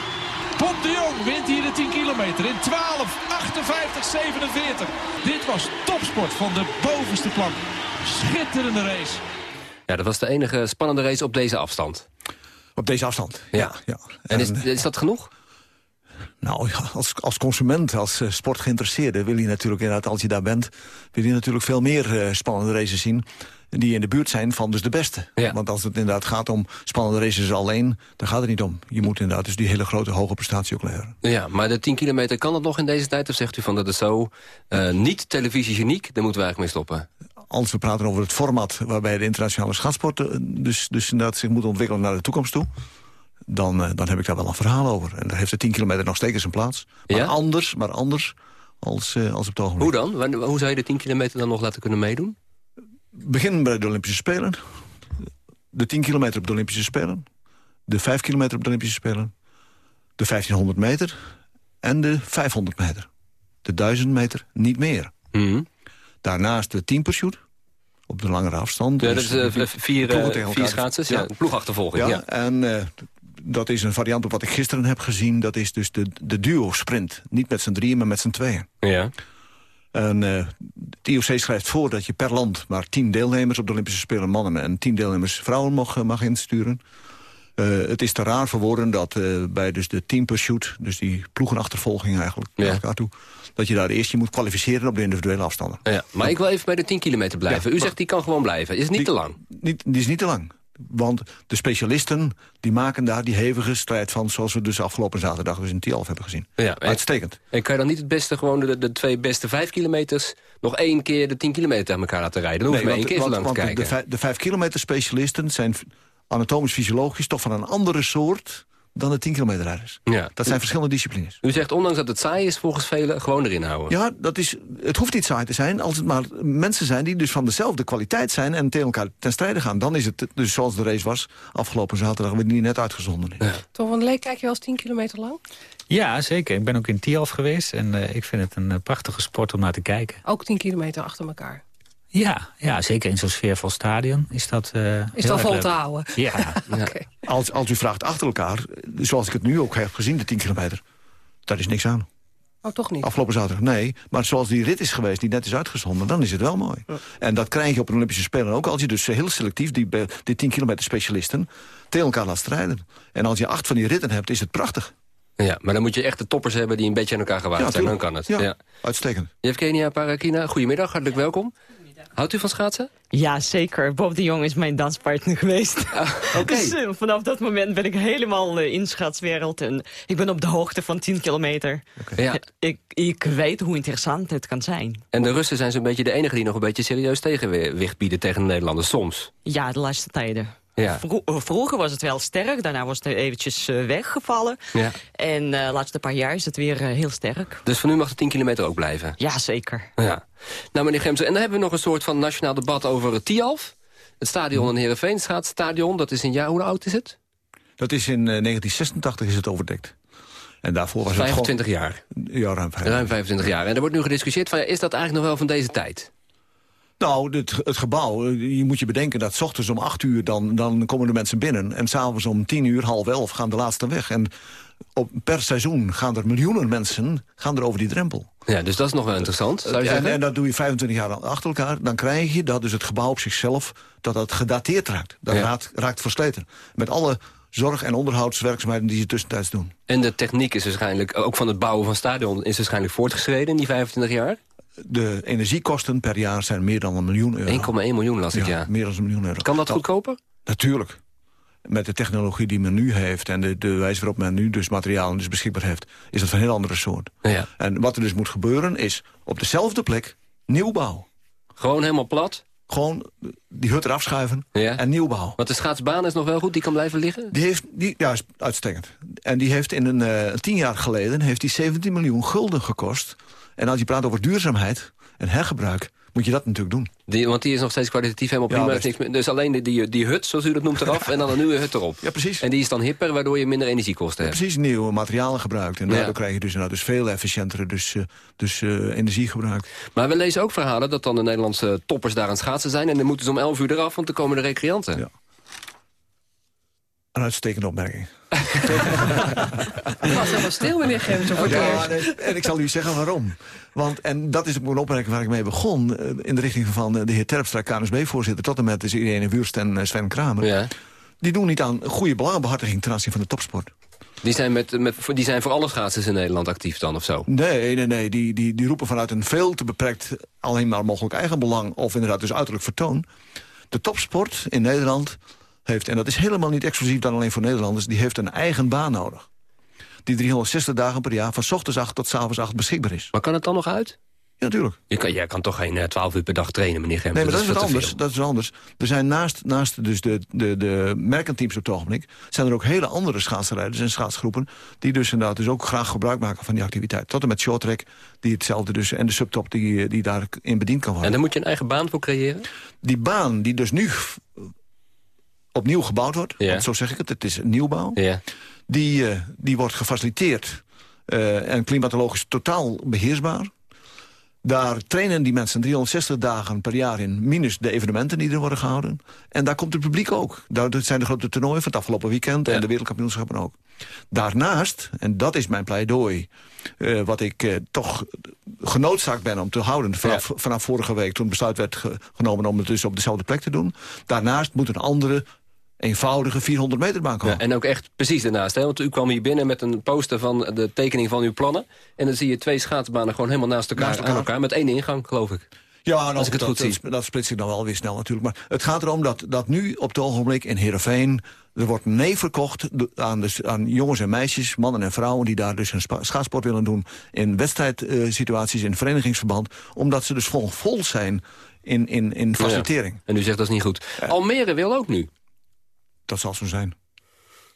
[SPEAKER 24] Bob de Jong wint hier de 10 kilometer in 12, 58, 47. Dit was topsport van de bovenste plank. Schitterende race.
[SPEAKER 14] Ja, dat was de enige spannende race op deze afstand.
[SPEAKER 17] Op deze afstand,
[SPEAKER 14] ja.
[SPEAKER 17] ja. ja.
[SPEAKER 14] En, en is, is dat genoeg?
[SPEAKER 17] Nou ja, als, als consument, als uh, sportgeïnteresseerde... wil je natuurlijk inderdaad, als je daar bent... wil je natuurlijk veel meer uh, spannende races zien... die in de buurt zijn van dus de beste.
[SPEAKER 14] Ja.
[SPEAKER 17] Want als het inderdaad gaat om spannende races alleen... dan gaat het niet om. Je moet inderdaad dus die hele grote, hoge prestatie ook leveren.
[SPEAKER 14] Ja, maar de 10 kilometer, kan dat nog in deze tijd? Of zegt u van dat is zo uh, niet televisiegeniek? Daar moeten we eigenlijk mee stoppen.
[SPEAKER 17] Als we praten over het format waarbij de internationale schaatsport... dus, dus inderdaad zich moet ontwikkelen naar de toekomst toe... Dan, uh, dan heb ik daar wel een verhaal over. En daar heeft de 10 kilometer nog steeds een plaats. Maar
[SPEAKER 14] ja?
[SPEAKER 17] anders, maar anders als, uh, als op het ogenblik.
[SPEAKER 14] Hoe dan? Wanneer, hoe zou je de 10 kilometer dan nog laten kunnen meedoen?
[SPEAKER 17] Begin bij de Olympische Spelen. De 10 kilometer op de Olympische Spelen. De 5 kilometer op de Olympische Spelen. De 1500 meter. En de 500 meter. De 1000 meter niet meer.
[SPEAKER 14] Mm
[SPEAKER 17] -hmm. Daarnaast de teampursuit. Op de langere afstand.
[SPEAKER 14] Ja, dat is uh, vier, uh, vier schaatsers. Ja, ja. ploegachtervolging.
[SPEAKER 17] Ja,
[SPEAKER 14] ja.
[SPEAKER 17] En uh, dat is een variant op wat ik gisteren heb gezien. Dat is dus de, de duo-sprint. Niet met z'n drieën, maar met z'n tweeën.
[SPEAKER 14] Ja.
[SPEAKER 17] En uh, het IOC schrijft voor dat je per land maar tien deelnemers op de Olympische Spelen mannen en tien deelnemers vrouwen mag, mag insturen. Uh, het is te raar voor woorden dat uh, bij dus de team pursuit, dus die ploegenachtervolging eigenlijk
[SPEAKER 14] ja.
[SPEAKER 17] naar elkaar toe, dat je daar eerst je moet kwalificeren op de individuele afstanden.
[SPEAKER 14] Ja, maar ik wil even bij de 10 kilometer blijven. Ja, U zegt die kan gewoon blijven. Is het niet
[SPEAKER 17] die,
[SPEAKER 14] te lang?
[SPEAKER 17] Niet, die is niet te lang. Want de specialisten die maken daar die hevige strijd van... zoals we dus afgelopen zaterdag dus in Tialf hebben gezien.
[SPEAKER 14] Ja, en-
[SPEAKER 17] Uitstekend.
[SPEAKER 14] En kan je dan niet het beste gewoon de, de twee beste vijf kilometers... nog één keer de tien kilometer aan elkaar laten rijden? Dan hoef je maar één keer zo lang te
[SPEAKER 17] want de,
[SPEAKER 14] kijken.
[SPEAKER 17] vijf, de vijf kilometer specialisten zijn anatomisch fysiologisch... toch van een andere soort dan de 10 kilometer rijders.
[SPEAKER 14] Ja.
[SPEAKER 17] Dat zijn verschillende disciplines.
[SPEAKER 14] U zegt, ondanks dat het saai is, volgens velen gewoon erin houden.
[SPEAKER 17] Ja, dat is, het hoeft niet saai te zijn. Als het maar mensen zijn die dus van dezelfde kwaliteit zijn... en tegen elkaar ten strijde gaan. Dan is het dus zoals de race was afgelopen zaterdag... we die net uitgezonden is.
[SPEAKER 18] Tom van der Leek, kijk je wel eens 10 kilometer lang?
[SPEAKER 19] Ja, zeker. Ik ben ook in Tialf geweest en eh, ik vind het een eh, prachtige sport om naar te kijken.
[SPEAKER 18] Ook 10 kilometer achter elkaar.
[SPEAKER 19] Ja, ja zeker in zo'n sfeervol stadion is dat eh,
[SPEAKER 18] Is dat vol
[SPEAKER 19] leuk.
[SPEAKER 18] te houden?
[SPEAKER 19] Ja.
[SPEAKER 17] Als, als u vraagt achter elkaar, zoals ik het nu ook heb gezien, de 10 kilometer... daar is niks aan.
[SPEAKER 18] Oh, toch niet?
[SPEAKER 17] Afgelopen zaterdag, nee. Maar zoals die rit is geweest, die net is uitgezonden, dan is het wel mooi. En dat krijg je op een Olympische Spelen ook. Als je dus heel selectief die, die 10 kilometer specialisten tegen elkaar laat strijden. En als je acht van die ritten hebt, is het prachtig.
[SPEAKER 14] Ja, maar dan moet je echt de toppers hebben die een beetje aan elkaar gewaagd
[SPEAKER 17] Ja,
[SPEAKER 14] zijn. Dan kan het.
[SPEAKER 17] Ja, uitstekend.
[SPEAKER 14] Yevgenia Parakina, goedemiddag, hartelijk welkom. Houdt u van schaatsen?
[SPEAKER 25] Ja, zeker. Bob de Jong is mijn danspartner geweest. Dus eh, vanaf dat moment ben ik helemaal eh, in de schaatswereld. En ik ben op de hoogte van 10 kilometer.
[SPEAKER 14] Ja.
[SPEAKER 25] Ik, ik weet hoe interessant het kan zijn.
[SPEAKER 14] En de Russen zijn zo'n beetje de enige die nog een beetje serieus tegenwicht bieden tegen de Nederlanders soms.
[SPEAKER 25] Ja, de laatste tijden.
[SPEAKER 14] Ja.
[SPEAKER 25] Vro- eh, vroeger was het wel sterk, daarna was het eventjes eh, weggevallen.
[SPEAKER 14] ja.
[SPEAKER 25] En eh, de laatste paar jaar is het weer heel sterk.
[SPEAKER 14] Dus van nu mag de 10 kilometer ook blijven?
[SPEAKER 25] Ja, zeker.
[SPEAKER 14] Ja. Nou, meneer Gemsen, en dan hebben we nog een soort van nationaal debat over het Tialf. Het stadion in Heerenveen, schaatsstadion, dat is een jaar, hoe oud is het?
[SPEAKER 17] Dat is in eh, 1986 is het overdekt. En daarvoor was
[SPEAKER 14] 25
[SPEAKER 17] het
[SPEAKER 14] jaar.
[SPEAKER 17] gewoon... Ja, ruim 25.
[SPEAKER 14] Ruim 25 jaar. En er wordt nu gediscussieerd van, ja, is dat eigenlijk nog wel van deze tijd?
[SPEAKER 17] Nou, het, het gebouw, eh, je moet je bedenken dat 's ochtends om 8 uur dan, dan komen de mensen binnen. En s'avonds om 10 uur, half elf, gaan de laatste weg. En op, per seizoen gaan er miljoenen mensen gaan er over die drempel.
[SPEAKER 14] Ja, dus dat is nog wel interessant, zou je
[SPEAKER 17] en, dat doe je 25 jaar achter elkaar. Dan krijg je dat dus het gebouw op zichzelf dat dat gedateerd raakt. Dat
[SPEAKER 14] Ja.
[SPEAKER 17] raakt, raakt versleten. Met alle zorg- en onderhoudswerkzaamheden die ze tussentijds doen.
[SPEAKER 14] En de techniek is waarschijnlijk, ook van het bouwen van stadion... is waarschijnlijk voortgeschreden in die 25 jaar?
[SPEAKER 17] De energiekosten per jaar zijn meer dan een miljoen euro.
[SPEAKER 14] 1,1 miljoen las ik, ja.
[SPEAKER 17] meer dan een miljoen euro.
[SPEAKER 14] Kan dat goedkoper?
[SPEAKER 17] Natuurlijk. Met de technologie die men nu heeft... en de, de wijze waarop men nu dus materialen dus beschikbaar heeft... is dat van een heel andere soort.
[SPEAKER 14] Ja.
[SPEAKER 17] En wat er dus moet gebeuren is op dezelfde plek nieuwbouw.
[SPEAKER 14] Gewoon helemaal plat?
[SPEAKER 17] Gewoon die hut eraf schuiven
[SPEAKER 14] Ja.
[SPEAKER 17] en nieuwbouw.
[SPEAKER 14] Want de schaatsbaan is nog wel goed, die kan blijven liggen?
[SPEAKER 17] Die heeft, die, ja, is uitstekend. En die heeft in een eh, tien jaar geleden heeft die 17 miljoen gulden gekost. En als je praat over duurzaamheid en hergebruik, moet je dat natuurlijk doen.
[SPEAKER 14] Die, want die is nog steeds kwalitatief helemaal
[SPEAKER 17] Ja,
[SPEAKER 14] prima. niks dus alleen die, die, die hut, zoals u dat noemt, eraf... en dan een nieuwe hut erop.
[SPEAKER 17] Ja, precies.
[SPEAKER 14] En die is dan hipper, waardoor je minder energiekosten hebt.
[SPEAKER 17] Precies nieuwe materialen gebruikt. En
[SPEAKER 14] Ja.
[SPEAKER 17] daardoor krijg je dus, nou, dus veel efficiëntere dus, eh, dus, eh, energiegebruik.
[SPEAKER 14] Maar we lezen ook verhalen dat dan de Nederlandse toppers daar aan het schaatsen zijn... en dan moeten ze om 11 uur eraf, want dan komen de recreanten.
[SPEAKER 17] Ja. Een uitstekende opmerking.
[SPEAKER 18] Ik was helemaal stil, meneer
[SPEAKER 17] Ja, nee, en ik zal u zeggen waarom. Want, en dat is een opmerking waar ik mee begon... eh, in de richting van eh, de heer Terpstra, KNSB-voorzitter... tot en met dus Irene Wurst en eh, Sven Kramer.
[SPEAKER 14] Ja.
[SPEAKER 17] Die doen niet aan goede belangenbehartiging ten aanzien van de topsport.
[SPEAKER 14] Die zijn, met, met, die zijn voor alle schaatsers in Nederland actief dan, of zo?
[SPEAKER 17] Nee, nee, nee. Die, die, die roepen vanuit een veel te beperkt... alleen maar mogelijk eigenbelang... of inderdaad dus uiterlijk vertoon. De topsport in Nederland heeft... en dat is helemaal niet exclusief dan alleen voor Nederlanders... die heeft een eigen baan nodig. Die 360 dagen per jaar van ochtends 8 tot avonds 8 beschikbaar is.
[SPEAKER 14] Maar kan het dan nog uit?
[SPEAKER 17] Ja, natuurlijk.
[SPEAKER 14] Je kan, jij kan toch geen eh, 12 uur per dag trainen, meneer Gemsen?
[SPEAKER 17] Nee, maar dat, is wat anders. Dat is anders. Er zijn naast, naast dus de, de, de merkenteams op het ogenblik... zijn er ook hele andere schaatsrijders en schaatsgroepen... die dus inderdaad dus ook graag gebruik maken van die activiteit. Tot en met shorttrack, die hetzelfde dus... en de subtop die, die daarin bediend kan worden.
[SPEAKER 14] En daar moet je een eigen baan voor creëren?
[SPEAKER 17] Die baan die dus nu opnieuw gebouwd wordt...
[SPEAKER 14] Ja.
[SPEAKER 17] want zo zeg ik het, het is een nieuwbouw...
[SPEAKER 14] Ja.
[SPEAKER 17] Die, eh, die wordt gefaciliteerd eh, en klimatologisch totaal beheersbaar. Daar trainen die mensen 360 dagen per jaar in... minus de evenementen die er worden gehouden. En daar komt het publiek ook. Daar dat zijn de grote toernooien van het afgelopen weekend... en de wereldkampioenschappen ook. Daarnaast, en dat is mijn pleidooi... eh, wat ik toch genoodzaakt ben om te houden... vanaf, vanaf vorige week toen het besluit werd ge- genomen... om het dus op dezelfde plek te doen. Daarnaast moet een andere eenvoudige 400 meter baan komen.
[SPEAKER 14] Ja, en ook echt precies daarnaast. Hè? Want u kwam hier binnen met een poster van de tekening van uw plannen. En dan zie je twee schaatsbanen gewoon helemaal naast elkaar,
[SPEAKER 17] Naast elkaar.
[SPEAKER 14] aan elkaar. Met één ingang, geloof ik.
[SPEAKER 17] Ja, nou,
[SPEAKER 14] als ik het
[SPEAKER 17] dat,
[SPEAKER 14] goed zie.
[SPEAKER 17] Dat, splits ik dan wel weer snel natuurlijk. Maar het gaat erom dat, dat nu op het ogenblik in Heerenveen... er wordt nee verkocht aan, dus, aan jongens en meisjes, mannen en vrouwen... die daar dus een schaatsport willen doen in wedstrijdsituaties, in verenigingsverband... omdat ze dus vol, vol zijn in, in, in facilitering.
[SPEAKER 14] Ja. En u zegt dat is niet goed. Almere wil ook nu.
[SPEAKER 17] Dat zal zo zijn.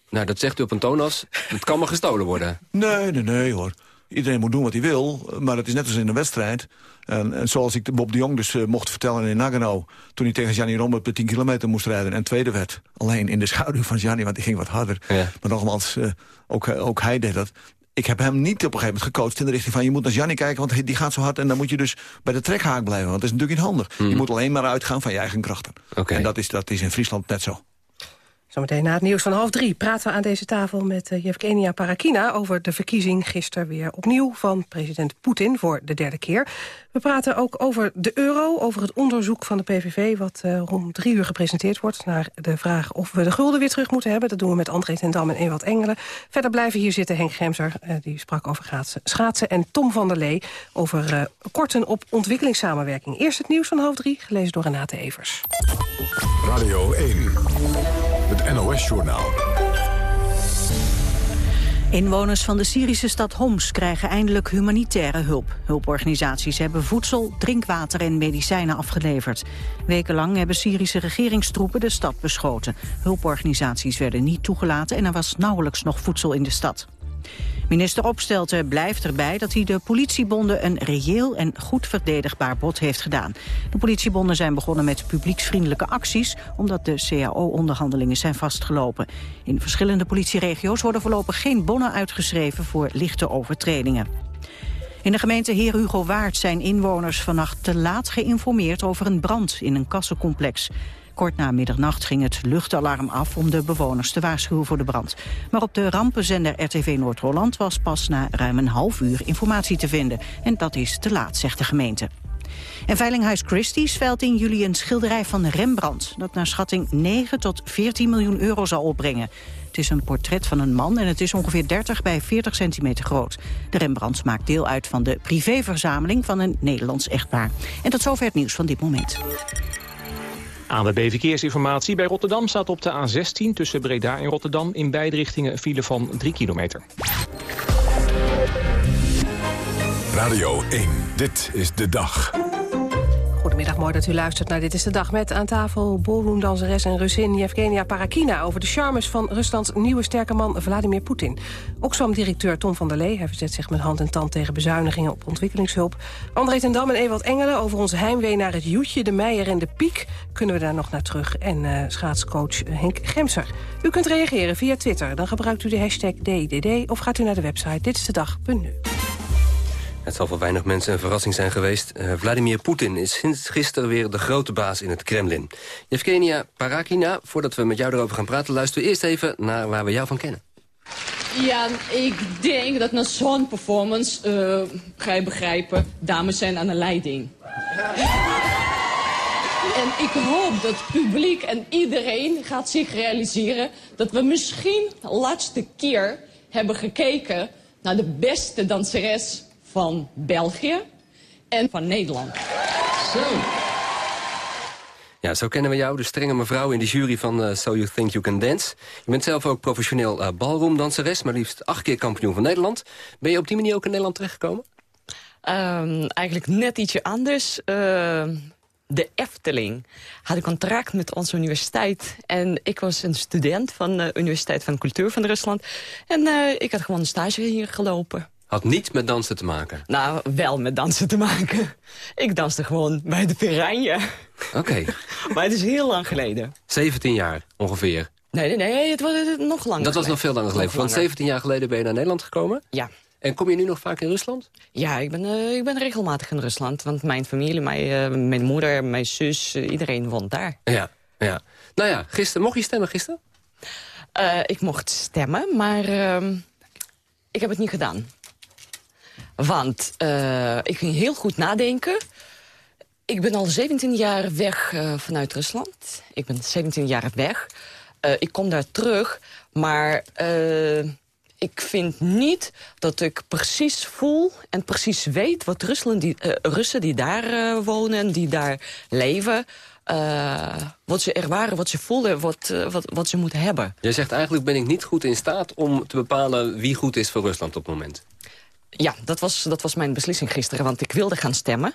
[SPEAKER 14] Nou, dat zegt u op een toonas. Het kan maar gestolen worden.
[SPEAKER 17] Nee, nee, nee hoor. Iedereen moet doen wat hij wil, maar het is net als in een wedstrijd. En, en zoals ik Bob de Jong dus eh, mocht vertellen in Nagano... toen hij tegen Gianni Romme op de 10 kilometer moest rijden... en tweede werd, alleen in de schaduw van Gianni, want die ging wat harder. Maar nogmaals, eh, ook, eh, ook hij deed dat. Ik heb hem niet op een gegeven moment gecoacht in de richting van... je moet naar Gianni kijken, want die gaat zo hard... en dan moet je dus bij de trekhaak blijven, want dat is natuurlijk niet handig. Je moet alleen maar uitgaan van je eigen krachten. En dat is, dat is in Friesland net zo.
[SPEAKER 18] Zometeen na het nieuws van half drie praten we aan deze tafel met uh, Yevgenia Parakina... over de verkiezing gisteren weer opnieuw van president Poetin voor de derde keer. We praten ook over de euro, over het onderzoek van de PVV... wat uh, rond drie uur gepresenteerd wordt naar de vraag of we de gulden weer terug moeten hebben. Dat doen we met André ten Dam en Ewald Engelen. Verder blijven hier zitten Henk Gemser, uh, die sprak over schaatsen... en Tom van der Lee over korten op ontwikkelingssamenwerking. Eerst het nieuws van half drie, gelezen door Renate Evers.
[SPEAKER 13] Radio 1. Het NOS-journaal.
[SPEAKER 1] Inwoners van de Syrische stad Homs krijgen eindelijk humanitaire hulp. Hulporganisaties hebben voedsel, drinkwater en medicijnen afgeleverd. Wekenlang hebben Syrische regeringstroepen de stad beschoten. Hulporganisaties werden niet toegelaten en er was nauwelijks nog voedsel in de stad. Minister Opstelten blijft erbij dat hij de politiebonden een reëel en goed verdedigbaar bod heeft gedaan. De politiebonden zijn begonnen met publieksvriendelijke acties omdat de CAO-onderhandelingen zijn vastgelopen. In verschillende politieregio's worden voorlopig geen bonnen uitgeschreven voor lichte overtredingen. In de gemeente Heer Hugo Waard zijn inwoners vannacht te laat geïnformeerd over een brand in een kassencomplex. Kort na middernacht ging het luchtalarm af om de bewoners te waarschuwen voor de brand. Maar op de rampenzender RTV Noord-Holland was pas na ruim een half uur informatie te vinden. En dat is te laat, zegt de gemeente. En Veilinghuis Christie's veilt in juli een schilderij van Rembrandt... dat naar schatting 9 tot 14 miljoen euro zal opbrengen. Het is een portret van een man en het is ongeveer 30 bij 40 centimeter groot. De Rembrandt maakt deel uit van de privéverzameling van een Nederlands echtpaar. En tot zover het nieuws van dit moment.
[SPEAKER 26] ANWB Verkeersinformatie. Bij Rotterdam staat op de A16 tussen Breda en Rotterdam... in beide richtingen file van 3 kilometer.
[SPEAKER 13] Radio 1, dit is de dag.
[SPEAKER 18] Goedemiddag, mooi dat u luistert naar Dit is de Dag... met aan tafel ballroomdanseres en Russin Yevgenia Parakina... over de charmes van Ruslands nieuwe sterke man Vladimir Poetin. Oxfam-directeur Tom van der Lee hij verzet zich met hand en tand... tegen bezuinigingen op ontwikkelingshulp. André ten Dam en Ewald Engelen over ons heimwee naar het Joetje, de Meijer en de Piek. Kunnen we daar nog naar terug? En uh, schaatscoach Henk Gemser. U kunt reageren via Twitter. Dan gebruikt u de hashtag DDD of gaat u naar de website ditstedag.nu.
[SPEAKER 14] Het zal voor weinig mensen een verrassing zijn geweest. Uh, Vladimir Poetin is sinds gisteren weer de grote baas in het Kremlin. Yevgenia Parakina, voordat we met jou erover gaan praten... luisteren we eerst even naar waar we jou van kennen.
[SPEAKER 27] Ja, ik denk dat na zo'n performance, uh, ga je begrijpen... dames zijn aan de leiding. En ik hoop dat het publiek en iedereen gaat zich realiseren... dat we misschien de laatste keer hebben gekeken naar de beste danseres van België en van Nederland. Zo.
[SPEAKER 14] Ja, zo kennen we jou, de strenge mevrouw in de jury van uh, So You Think You Can Dance. Je bent zelf ook professioneel uh, ballroomdanseres, maar liefst acht keer kampioen van Nederland. Ben je op die manier ook in Nederland terechtgekomen?
[SPEAKER 25] Um, eigenlijk net ietsje anders. Uh, de Efteling had een contract met onze universiteit. En ik was een student van de Universiteit van Cultuur van Rusland. En ik had gewoon een stage hier gelopen.
[SPEAKER 14] Had niet met dansen te maken?
[SPEAKER 25] Nou, wel met dansen te maken. Ik danste gewoon bij de Piranha.
[SPEAKER 14] Oké. Okay.
[SPEAKER 25] maar het is heel lang geleden.
[SPEAKER 14] 17 jaar ongeveer?
[SPEAKER 25] Nee, nee, nee, het was nog langer
[SPEAKER 14] Dat was nog veel langer geleden. Want 17 jaar geleden ben je naar Nederland gekomen?
[SPEAKER 25] Ja.
[SPEAKER 14] En kom je nu nog vaak in Rusland?
[SPEAKER 25] Ja, ik ben, uh, ik ben regelmatig in Rusland. Want mijn familie, mijn, uh, mijn moeder, mijn zus, uh, iedereen woont daar.
[SPEAKER 14] Ja, ja. Nou ja, gisteren, mocht je stemmen gisteren?
[SPEAKER 25] ik mocht stemmen, maar ehm, ik heb het niet gedaan. Want uh, ik ging heel goed nadenken. Ik ben al 17 jaar weg uh, vanuit Rusland. Ik ben 17 jaar weg. Uh, ik kom daar terug, maar ik vind niet dat ik precies voel en precies weet... wat Rusland die, eh, Russen die daar eh, wonen, die daar leven... eh, wat ze ervaren, wat ze voelen, wat, eh, wat, wat ze moeten hebben.
[SPEAKER 14] Jij zegt eigenlijk ben ik niet goed in staat om te bepalen wie goed is voor Rusland op het moment.
[SPEAKER 25] Ja, dat was, dat was mijn beslissing gisteren, want ik wilde gaan stemmen.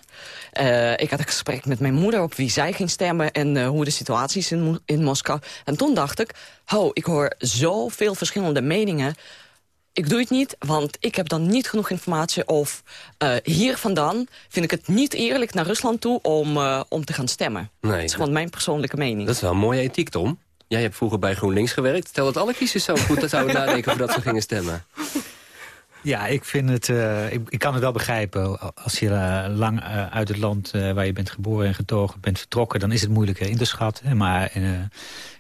[SPEAKER 25] Eh, ik had een gesprek met mijn moeder op wie zij ging stemmen... en eh, hoe de situatie is in, in Moskou. En toen dacht ik, ho, ik hoor zoveel verschillende meningen... Ik doe het niet, want ik heb dan niet genoeg informatie. Of eh, hier vandaan vind ik het niet eerlijk naar Rusland toe om, om te gaan stemmen.
[SPEAKER 14] Nee,
[SPEAKER 25] dat is gewoon mijn persoonlijke mening.
[SPEAKER 14] Dat is wel een mooie ethiek, Tom. Jij hebt vroeger bij GroenLinks gewerkt. Stel dat alle kiezers zo goed zouden nadenken voordat ze gingen stemmen.
[SPEAKER 19] Ja, ik vind het. eh, ik, ik kan het wel begrijpen. Als je eh, lang eh, uit het land eh, waar je bent geboren en getogen bent vertrokken, dan is het moeilijker in te schatten. Maar eh,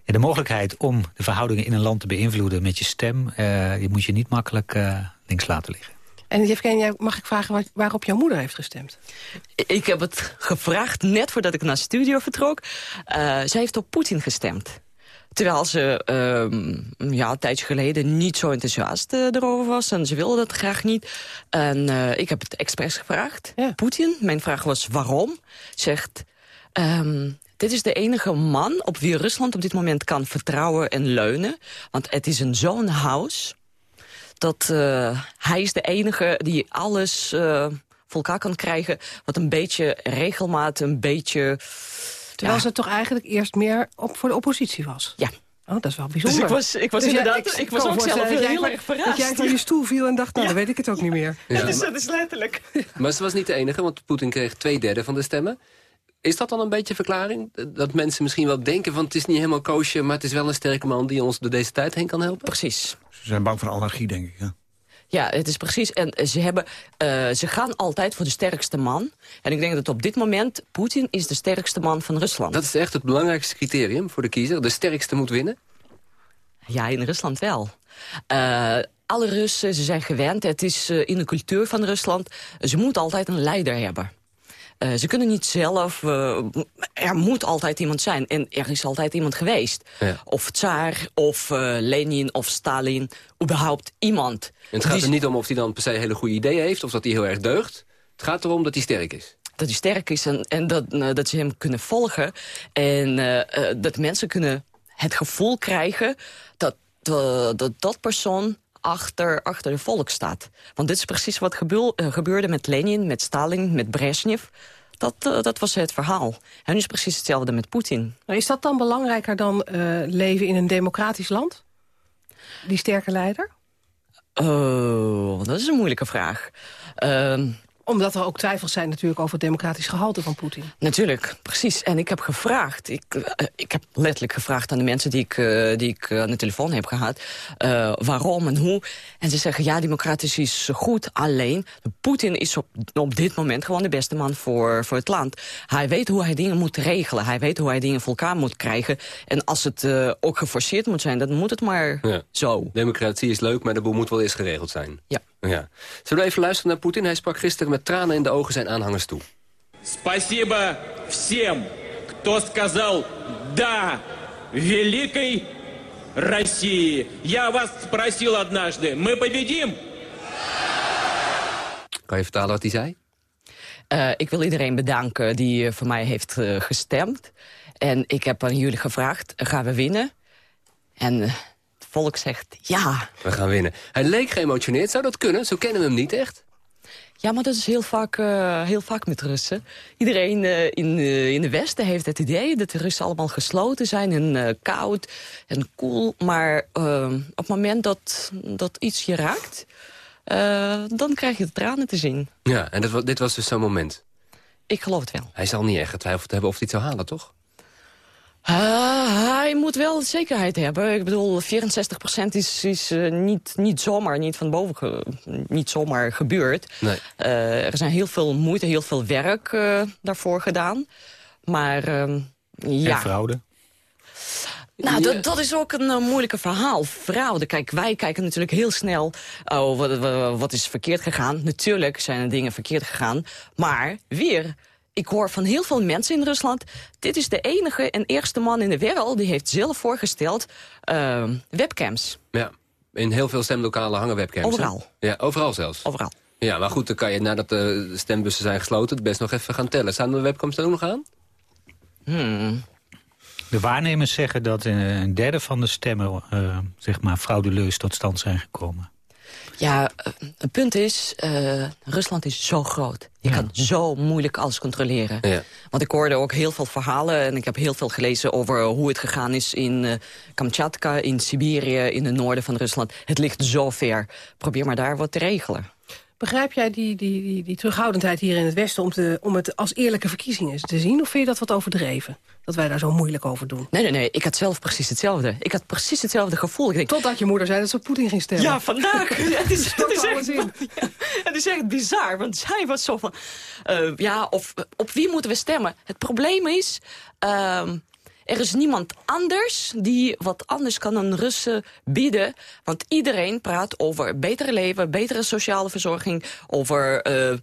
[SPEAKER 19] ja, de mogelijkheid om de verhoudingen in een land te beïnvloeden met je stem, eh, die moet je niet makkelijk eh, links laten liggen.
[SPEAKER 18] En jij- mag ik vragen waar- waarop jouw moeder heeft gestemd?
[SPEAKER 25] Ik heb het gevraagd net voordat ik naar de studio vertrok. Eh, zij heeft op Poetin gestemd. Terwijl ze ehm, ja, een tijdje geleden niet zo enthousiast eh, erover was. En ze wilde dat graag niet. En eh, ik heb het expres gevraagd. Poetin, mijn vraag was waarom. Zegt, ehm, dit is de enige man op wie Rusland op dit moment kan vertrouwen en leunen. Want het is een zo'n house dat eh, hij is de enige die alles voor elkaar kan krijgen... wat een beetje regelmaat, een beetje...
[SPEAKER 18] Terwijl
[SPEAKER 25] ja.
[SPEAKER 18] ze toch eigenlijk eerst meer op, voor de oppositie was?
[SPEAKER 25] Ja.
[SPEAKER 18] Oh, dat is wel bijzonder.
[SPEAKER 25] Dus ik was- ik was
[SPEAKER 18] jij-
[SPEAKER 25] inderdaad- ik was ook zelf heel
[SPEAKER 18] jij-
[SPEAKER 25] erg verrast.
[SPEAKER 18] Dat jij van je stoel viel en dacht, nou, dan weet ik het ook niet meer.
[SPEAKER 14] Ja,
[SPEAKER 25] dat, is,
[SPEAKER 14] maar-
[SPEAKER 25] dat is letterlijk.
[SPEAKER 14] Maar ze was niet de enige, want Poetin kreeg twee derde van de stemmen. Is dat dan een beetje verklaring? Dat mensen misschien wel denken van het is niet helemaal koosje... maar het is wel een sterke man die ons door deze tijd heen kan helpen?
[SPEAKER 25] Precies.
[SPEAKER 17] Ze zijn bang voor anarchie, denk ik. Ja.
[SPEAKER 25] Ja, het is precies. En ze, hebben, eh, ze gaan altijd voor de sterkste man. En ik denk dat op dit moment Poetin is de sterkste man van Rusland.
[SPEAKER 14] Dat is echt het belangrijkste criterium voor de kiezer. De sterkste moet winnen.
[SPEAKER 25] Ja, in Rusland wel. Eh, alle Russen, ze zijn gewend. Het is eh, in de cultuur van Rusland. Ze moeten altijd een leider hebben. Eh, ze kunnen niet zelf... eh, er moet altijd iemand zijn. En er is altijd iemand geweest.
[SPEAKER 14] Ja.
[SPEAKER 25] Of Tsar, of eh, Lenin, of Stalin. Überhaupt iemand.
[SPEAKER 14] En het gaat
[SPEAKER 25] Die-
[SPEAKER 14] er niet om of hij dan per se hele goede ideeën heeft... of dat hij heel erg deugt. Het gaat erom dat hij sterk is.
[SPEAKER 25] dat hij sterk is en, en dat, dat ze hem kunnen volgen. En dat mensen kunnen het gevoel krijgen dat dat, dat persoon achter, achter de volk staat. Want dit is precies wat gebeur- gebeurde met Lenin, met Stalin, met Brezhnev. Dat, eh, dat was het verhaal. En nu is precies hetzelfde met Poetin.
[SPEAKER 18] Maar is dat dan belangrijker dan eh, leven in een democratisch land? Die sterke leider?
[SPEAKER 25] Oh, dat is een moeilijke vraag. Ehm,
[SPEAKER 18] Omdat er ook twijfels zijn natuurlijk over het democratisch gehalte van Poetin.
[SPEAKER 25] Natuurlijk, precies. En ik heb gevraagd, ik, eh, ik heb letterlijk gevraagd aan de mensen die ik, eh, die ik eh, aan de telefoon heb gehad, eh, waarom en hoe. En ze zeggen, ja, democratisch is goed, alleen Poetin is op, op dit moment gewoon de beste man voor, voor het land. Hij weet hoe hij dingen moet regelen, hij weet hoe hij dingen voor elkaar moet krijgen. En als het eh, ook geforceerd moet zijn, dan moet het maar
[SPEAKER 14] Ja.
[SPEAKER 25] zo.
[SPEAKER 14] Democratie is leuk, maar de boel moet wel eerst geregeld zijn.
[SPEAKER 25] Ja.
[SPEAKER 14] ja. Zullen we even luisteren naar Poetin? Hij sprak gisteren met tranen in de ogen zijn aanhangers toe.
[SPEAKER 28] Спасибо всем, кто сказал «да» великой России. Я вас спросил однажды, мы победим?
[SPEAKER 14] Kan je vertalen wat hij zei?
[SPEAKER 25] Eh, ik wil iedereen bedanken die eh, voor mij heeft eh, gestemd. En ik heb aan jullie gevraagd, eh, gaan we winnen? En eh, het volk zegt ja.
[SPEAKER 14] We gaan winnen. Hij leek geëmotioneerd. Zou dat kunnen? Zo kennen we hem niet echt.
[SPEAKER 25] Ja, maar dat is heel vaak, eh, heel vaak met Russen. Iedereen eh, in, eh, in de Westen heeft het idee dat de Russen allemaal gesloten zijn... en koud en koel. Maar eh, op het moment dat, dat iets je raakt... dan krijg je de tranen te zien.
[SPEAKER 14] Ja, en dat, dit was dus zo'n moment.
[SPEAKER 25] Ik geloof het wel.
[SPEAKER 14] Hij zal niet echt getwijfeld hebben of hij het zou halen, toch?
[SPEAKER 25] Ah, hij moet wel zekerheid hebben. Ik bedoel, 64% is, is eh, niet, niet zomaar, niet van boven, ge- niet zomaar gebeurd.
[SPEAKER 14] Nee.
[SPEAKER 25] Eh, er zijn heel veel moeite, heel veel werk eh, daarvoor gedaan. Maar ehm, ja...
[SPEAKER 19] En fraude.
[SPEAKER 25] Nou, dat, dat is ook een eh, moeilijke verhaal. Fraude. Kijk, wij kijken natuurlijk heel snel... Oh, wat, wat, wat is verkeerd gegaan? Natuurlijk zijn er dingen verkeerd gegaan. Maar weer, ik hoor van heel veel mensen in Rusland... dit is de enige en eerste man in de wereld... die heeft zelf voorgesteld eh, webcams.
[SPEAKER 14] Ja. In heel veel stemlokalen hangen webcams. hè?
[SPEAKER 25] Overal.
[SPEAKER 14] Ja, overal zelfs.
[SPEAKER 25] Overal.
[SPEAKER 14] Ja, maar goed, dan kan je nadat de stembussen zijn gesloten... het best nog even gaan tellen. Staan de webcams dan ook nog aan?
[SPEAKER 25] Hmm.
[SPEAKER 19] De waarnemers zeggen dat eh, een derde van de stemmen eh, zeg maar frauduleus tot stand zijn gekomen.
[SPEAKER 25] Ja, eh, het punt is, eh, Rusland is zo groot. Je kan zo moeilijk alles controleren.
[SPEAKER 14] Ja.
[SPEAKER 25] Want ik hoorde ook heel veel verhalen en ik heb heel veel gelezen over hoe het gegaan is in eh, Kamchatka, in Siberië, in het noorden van Rusland. Het ligt zo ver. Probeer maar daar wat te regelen.
[SPEAKER 18] Begrijp jij die, die, die, die terughoudendheid hier in het Westen... Om, te, om het als eerlijke verkiezingen te zien? Of vind je dat wat overdreven? Dat wij daar zo moeilijk over doen?
[SPEAKER 25] Nee, nee, nee. Ik had zelf precies hetzelfde. Ik had precies hetzelfde gevoel. Ik denk,
[SPEAKER 18] Totdat je moeder zei dat ze op Poetin ging stemmen.
[SPEAKER 25] Ja, vandaag. Ja, het, is, het, is echt, ja, het is echt bizar, want zij was zo van... eh, ja, of op wie moeten we stemmen? Het probleem is... ehm, er is niemand anders die wat anders kan aan Russen bieden. Want iedereen praat over betere leven, betere sociale verzorging... over eh,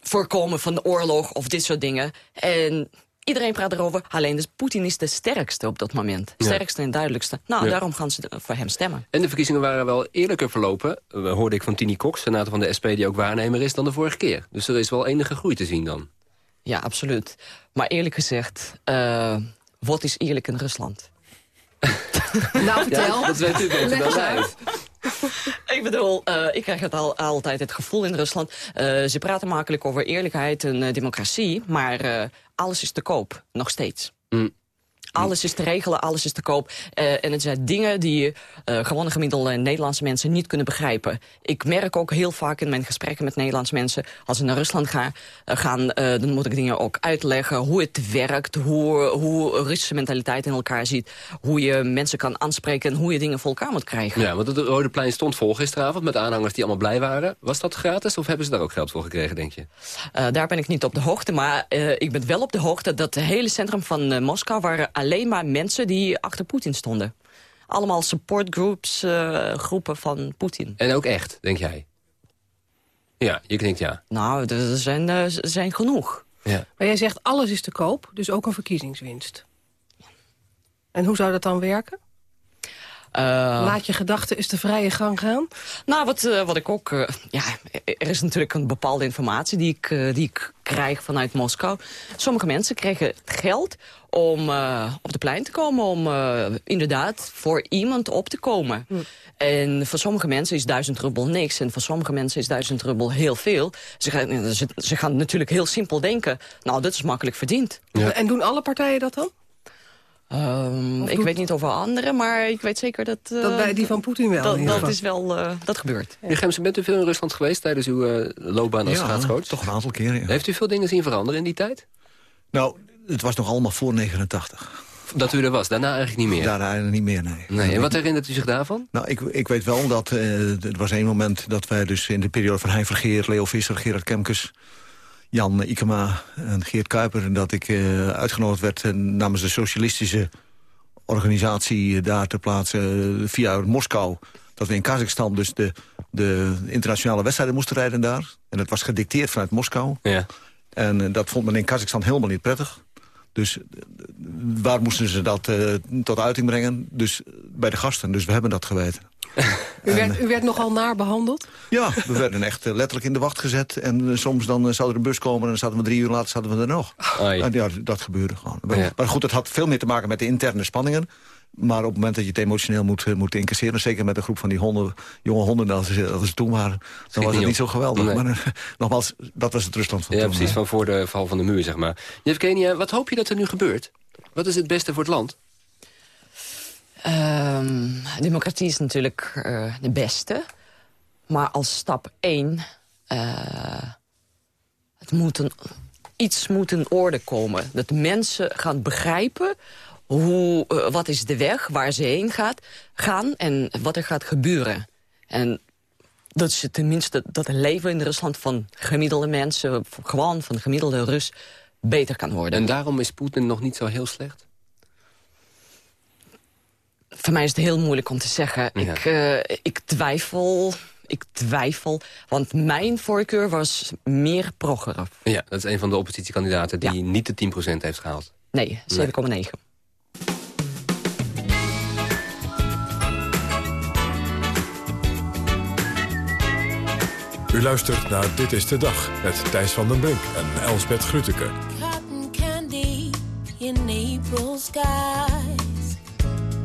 [SPEAKER 25] voorkomen van de oorlog of dit soort dingen. En iedereen praat erover. Alleen dus Poetin is de sterkste op dat moment.
[SPEAKER 14] Ja.
[SPEAKER 25] Sterkste en duidelijkste. Nou,
[SPEAKER 14] Ja.
[SPEAKER 25] daarom gaan ze voor hem stemmen.
[SPEAKER 14] En de verkiezingen waren wel eerlijker verlopen. eh, hoorde ik van Tini Cox, senator van de SP, die ook waarnemer is, dan de vorige keer. Dus er is wel enige groei te zien dan.
[SPEAKER 25] Ja, absoluut. Maar eerlijk gezegd, eh, wat is eerlijk in Rusland?
[SPEAKER 18] Nou, vertel.
[SPEAKER 14] Ja, dat weet u beter dan wij.
[SPEAKER 18] uit.
[SPEAKER 25] Ik bedoel, eh, ik krijg het al, altijd het gevoel in Rusland... eh, ze praten makkelijk over eerlijkheid en eh, democratie... maar eh, alles is te koop, nog steeds.
[SPEAKER 14] Mm.
[SPEAKER 25] Alles is te regelen, alles is te koop. Eh, en het zijn dingen die eh gewone gemiddelde Nederlandse mensen niet kunnen begrijpen. Ik merk ook heel vaak in mijn gesprekken met Nederlandse mensen... als ik naar Rusland ga, eh, gaan, dan moet ik dingen ook uitleggen. Hoe het werkt, hoe, hoe Russische mentaliteit in elkaar ziet. Hoe je mensen kan aanspreken en hoe je dingen voor elkaar moet krijgen.
[SPEAKER 14] Ja, want het Rode Plein stond vol gisteravond met aanhangers die allemaal blij waren. Was dat gratis of hebben ze daar ook geld voor gekregen, denk je?
[SPEAKER 25] Daar ben ik niet op de hoogte, maar ik ben wel op de hoogte... dat het hele centrum van Moskou waren alleen maar mensen die achter Poetin stonden. Allemaal supportgroups, eh, groepen van Poetin.
[SPEAKER 14] En ook echt, denk jij? Ja, je knikt ja.
[SPEAKER 25] Nou, er zijn, eh, er zijn genoeg.
[SPEAKER 14] ja.
[SPEAKER 18] Maar jij zegt alles is te koop, dus ook een verkiezingswinst. En hoe zou dat dan werken?
[SPEAKER 25] Eh,
[SPEAKER 18] Laat je gedachten eens de vrije gang gaan?
[SPEAKER 25] Nou, wat, eh, wat ik ook... eh, ja, er is natuurlijk een bepaalde informatie die ik, eh, die ik krijg vanuit Moskou. Sommige mensen kregen geld om eh, op de plein te komen... om eh, inderdaad voor iemand op te komen. En voor sommige mensen is duizend rubel niks. En voor sommige mensen is duizend rubel heel veel. Ze gaan, ze, ze gaan natuurlijk heel simpel denken... nou, dat is makkelijk verdiend.
[SPEAKER 18] En doen alle partijen dat dan?
[SPEAKER 25] Ehm, ik
[SPEAKER 18] doet-
[SPEAKER 25] weet niet over anderen, maar ik weet zeker dat... eh,
[SPEAKER 18] Dat bij die van Poetin wel,
[SPEAKER 25] Dat, is wel... eh, dat gebeurt.
[SPEAKER 14] Meneer Gemsen, bent u veel in Rusland geweest tijdens uw eh, loopbaan als
[SPEAKER 17] Ja,
[SPEAKER 14] schaatscoach?
[SPEAKER 17] toch een aantal keren, ja.
[SPEAKER 14] Heeft u veel dingen zien veranderen in die tijd?
[SPEAKER 17] Nou, het was nog allemaal voor 89.
[SPEAKER 14] Dat u er was, daarna eigenlijk niet meer?
[SPEAKER 17] Daarna eigenlijk niet meer, nee.
[SPEAKER 14] Nee, en wat herinnert u zich daarvan?
[SPEAKER 17] Nou, ik, ik weet wel dat eh er was één moment dat wij dus in de periode van Hein Vergeer, Leo Visser, Gerard Kemkes, Jan Ikema en Geert Kuiper, dat ik eh, uitgenodigd werd eh, namens de socialistische organisatie eh, daar te plaatsen via Moskou. Dat we in Kazachstan dus de, de internationale wedstrijden moesten rijden daar. En dat was gedicteerd vanuit Moskou.
[SPEAKER 14] Ja.
[SPEAKER 17] En dat vond men in Kazachstan helemaal niet prettig. Dus waar moesten ze dat tot uiting brengen? Dus bij de gasten. Dus we hebben dat geweten.
[SPEAKER 18] U werd, u werd nogal naar behandeld?
[SPEAKER 17] Ja, we werden echt eh, letterlijk in de wacht gezet. En eh, soms dan eh, zou er een bus komen en dan zaten we drie uur later zaten we er nog.
[SPEAKER 14] Ai.
[SPEAKER 17] En ja, dat gebeurde gewoon.
[SPEAKER 14] Ja.
[SPEAKER 17] Maar goed, het had veel meer te maken met de interne spanningen. Maar op het moment dat je het emotioneel moet, moet incasseren... zeker met een groep van die honden, jonge honden als ze, als ze toen waren... dan was
[SPEAKER 14] niet
[SPEAKER 17] het
[SPEAKER 14] op.
[SPEAKER 17] niet zo geweldig.
[SPEAKER 14] Nee.
[SPEAKER 17] Maar nogmaals, dat was het Rusland van
[SPEAKER 14] Ja,
[SPEAKER 17] toen.
[SPEAKER 14] precies,
[SPEAKER 17] hè.
[SPEAKER 14] van voor de val van de muur, zeg maar. Yevgenia, wat hoop je dat er nu gebeurt? Wat is het beste voor het land?
[SPEAKER 25] Democratie is natuurlijk eh, de beste. Maar als stap één... eh, het moet een, iets moet in orde komen. Dat mensen gaan begrijpen... Hoe, eh, wat is de weg, waar ze heen gaat, gaan en wat er gaat gebeuren. En dat ze tenminste dat het leven in Rusland van gemiddelde mensen... gewoon van gemiddelde Rus, beter kan worden.
[SPEAKER 14] En daarom is Poetin nog niet zo heel slecht?
[SPEAKER 25] Voor mij is het heel moeilijk om te zeggen.
[SPEAKER 14] Ja.
[SPEAKER 25] Ik, eh, ik twijfel, ik twijfel. Want mijn voorkeur was meer Progerov.
[SPEAKER 14] Ja, dat is een van de oppositiekandidaten die niet de 10% heeft gehaald.
[SPEAKER 25] Nee, 7,9.
[SPEAKER 13] U luistert naar Dit is de Dag met Thijs van den Brink en Elsbeth Grütke.
[SPEAKER 29] Cotton candy in April skies.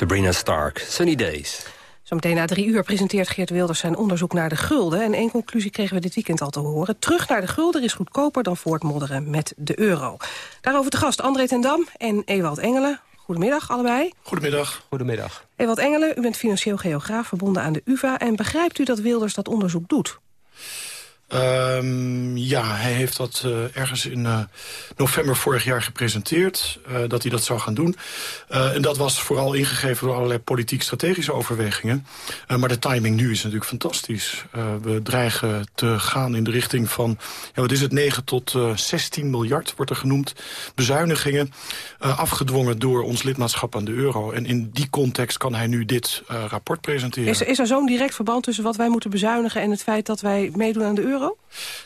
[SPEAKER 14] Sabrina Stark, Sunny Days.
[SPEAKER 18] Zometeen na drie uur presenteert Geert Wilders zijn onderzoek naar de gulden. En één conclusie kregen we dit weekend al te horen. Terug naar de gulden is goedkoper dan voortmodderen met de euro. Daarover te gast André ten Dam en Ewald Engelen. Goedemiddag allebei.
[SPEAKER 30] Goedemiddag.
[SPEAKER 14] Goedemiddag.
[SPEAKER 18] Ewald Engelen, u bent financieel geograaf verbonden aan de UvA... en begrijpt u dat Wilders dat onderzoek doet?
[SPEAKER 30] Ehm, ja, hij heeft dat eh, ergens in eh, november vorig jaar gepresenteerd... eh, dat hij dat zou gaan doen. En dat was vooral ingegeven door allerlei politiek-strategische overwegingen. Maar de timing nu is natuurlijk fantastisch. We dreigen te gaan in de richting van... Ja, wat is het, 9 tot eh, 16 miljard wordt er genoemd. Bezuinigingen, afgedwongen door ons lidmaatschap aan de euro. En in die context kan hij nu dit rapport presenteren.
[SPEAKER 18] Is, is er zo'n direct verband tussen wat wij moeten bezuinigen... en het feit dat wij meedoen aan de euro?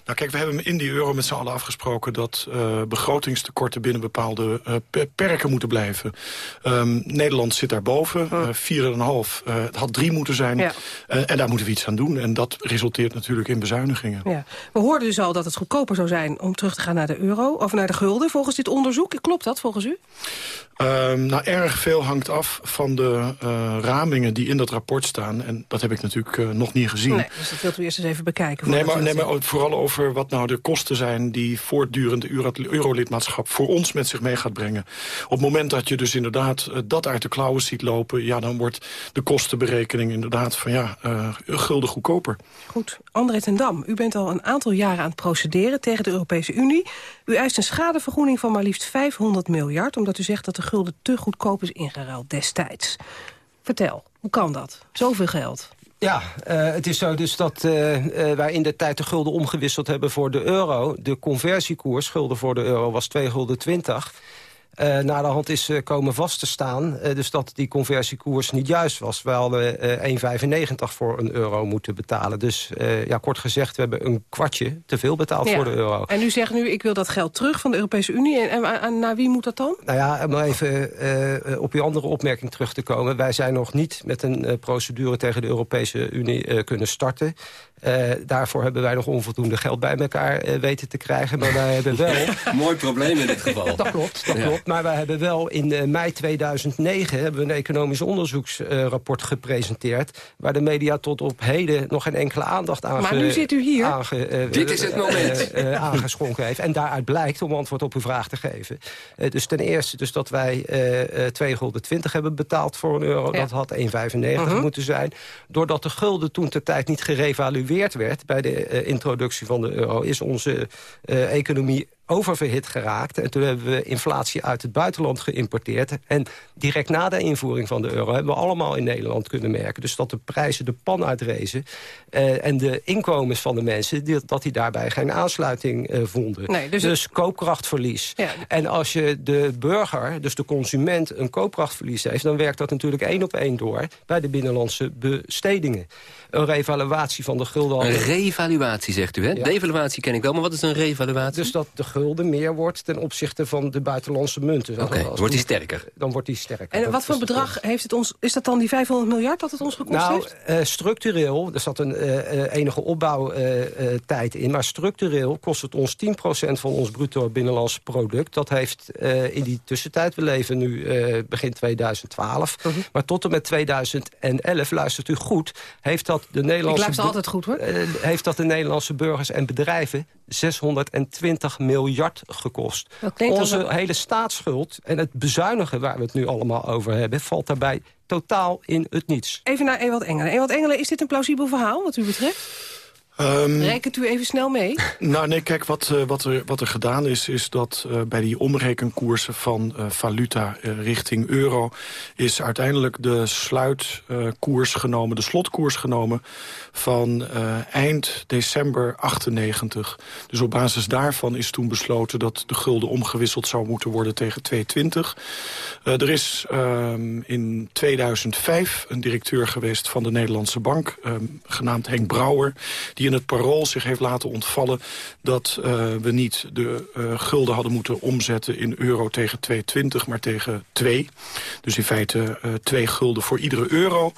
[SPEAKER 30] Nou kijk, we hebben in die euro met z'n allen afgesproken... dat eh, begrotingstekorten binnen bepaalde eh, pe- perken moeten blijven. Ehm, Nederland zit daarboven, eh 4,5. eh het had 3 moeten zijn.
[SPEAKER 18] Ja.
[SPEAKER 30] En daar moeten we iets aan doen. En dat resulteert natuurlijk in bezuinigingen.
[SPEAKER 18] Ja. We hoorden dus al dat het goedkoper zou zijn om terug te gaan naar de euro... of naar de gulden, volgens dit onderzoek. Klopt dat volgens u?
[SPEAKER 30] Ehm, nou, erg veel hangt af van de ramingen die in dat rapport staan. En dat heb ik natuurlijk nog niet gezien.
[SPEAKER 18] Nee, dus dat wilt u eerst eens even bekijken.
[SPEAKER 30] Nee maar vooral over wat nou de kosten zijn... die voortdurend euro- eurolidmaatschap voor ons met zich mee gaat brengen. Op het moment dat je dus inderdaad eh, dat uit de klauwen ziet lopen... ja, dan wordt de kostenberekening inderdaad van ja, eh gulden goedkoper.
[SPEAKER 18] Goed, André ten Dam, u bent al een aantal jaren aan het procederen tegen de Europese Unie. U eist een schadevergoeding van maar liefst 500 miljard... omdat u zegt dat de gulden te goedkoop is ingeruild destijds. Vertel, hoe kan dat? Zoveel geld.
[SPEAKER 31] Ja, eh, het is zo dus dat eh, eh, wij in de tijd de gulden omgewisseld hebben voor de euro. De conversiekoers, gulden voor de euro, was 2 gulden 20. Uh, na de hand is uh, komen vast te staan. Uh, dus dat die conversiekoers niet juist was. We hadden 1,95 voor een euro moeten betalen. Dus ja, kort gezegd, we hebben een kwartje te veel betaald
[SPEAKER 18] Ja.
[SPEAKER 31] voor de euro.
[SPEAKER 18] En u zegt nu, ik wil dat geld terug van de Europese Unie. En, en, en naar wie moet dat dan?
[SPEAKER 31] Nou ja, om even eh, op uw andere opmerking terug te komen. Wij zijn nog niet met een eh, procedure tegen de Europese Unie eh, kunnen starten. Eh, daarvoor hebben wij nog onvoldoende geld bij elkaar eh, weten te krijgen. Maar wij hebben wel...
[SPEAKER 14] Mooi probleem in dit geval.
[SPEAKER 31] Dat klopt, dat
[SPEAKER 14] Ja.
[SPEAKER 31] klopt. Maar wij hebben wel in eh, mei 2009 hebben we een economisch onderzoeksrapport gepresenteerd... waar de media tot op heden nog geen enkele aandacht aan
[SPEAKER 18] Maar nu zit u hier.
[SPEAKER 31] aange-
[SPEAKER 14] Dit is het moment.
[SPEAKER 31] aangeschonken heeft. En daaruit blijkt, om antwoord op uw vraag te geven... eh, dus ten eerste dus dat wij eh, eh, 2 gulden 20 hebben betaald voor een euro.
[SPEAKER 18] Ja.
[SPEAKER 31] Dat had 1,95
[SPEAKER 18] Mhm.
[SPEAKER 31] moeten zijn. Doordat de gulden toen ter tijd niet gerevalueerd werd... bij de eh, introductie van de euro... is onze eh, economie oververhit geraakt. En toen hebben we inflatie uit het buitenland geïmporteerd. En direct na de invoering van de euro... hebben we allemaal in Nederland kunnen merken. Dus dat de prijzen de pan uitrezen. eh, en de inkomens van de mensen... Die, dat die daarbij geen aansluiting vonden.
[SPEAKER 18] Nee, dus
[SPEAKER 31] dus
[SPEAKER 18] het-
[SPEAKER 31] koopkrachtverlies.
[SPEAKER 18] Ja.
[SPEAKER 31] En als je de burger, dus de consument, een koopkrachtverlies heeft... dan werkt dat natuurlijk één op één door bij de binnenlandse bestedingen. Een revaluatie van de gulden...
[SPEAKER 14] Een revaluatie, zegt u, hè?
[SPEAKER 31] Ja.
[SPEAKER 14] Devaluatie ken ik wel, maar wat is een revaluatie?
[SPEAKER 31] Dus dat de gulden meer wordt ten opzichte van de buitenlandse munten.
[SPEAKER 14] Oké, wordt die sterker?
[SPEAKER 31] Dan wordt die sterker.
[SPEAKER 18] En
[SPEAKER 31] Dat
[SPEAKER 18] wat voor bedrag heeft het ons... Is dat dan die 500 miljard dat het ons gekost
[SPEAKER 31] Nou,
[SPEAKER 18] heeft?
[SPEAKER 31] eh, structureel, er zat een eh, eh, enige opbouwtijd in... maar structureel kost het ons 10% van ons bruto binnenlands product. Dat heeft eh, in die tussentijd, we leven nu eh, begin 2012...
[SPEAKER 18] Mhm.
[SPEAKER 31] maar tot en met 2011, luistert u goed... heeft dat de Nederlandse...
[SPEAKER 18] Ik altijd goed, hoor.
[SPEAKER 31] eh, heeft dat de Nederlandse burgers en bedrijven 620 miljard gekost. Onze hele staatsschuld en het bezuinigen waar we het nu allemaal over hebben... valt daarbij totaal in het niets.
[SPEAKER 18] Even naar Ewald Engelen. Ewald Engelen, is dit een plausibel verhaal wat u betreft?
[SPEAKER 30] Ehm,
[SPEAKER 18] Rekent u even snel mee?
[SPEAKER 30] Nou nee, kijk, wat, eh, wat, er, wat er gedaan is... is dat eh, bij die omrekenkoersen van eh, valuta richting euro... is uiteindelijk de sluitkoers genomen, de slotkoers genomen... van eind december 98. Dus op basis daarvan is toen besloten... dat de gulden omgewisseld zou moeten worden tegen 2,20. Eh, er is ehm, in 2005 een directeur geweest van de Nederlandse Bank... ehm, genaamd Henk Brouwer... die in het parool zich heeft laten ontvallen... dat eh, we niet de eh, gulden hadden moeten omzetten in euro tegen 2,20... maar tegen 2. Dus in feite eh 2 gulden voor iedere euro.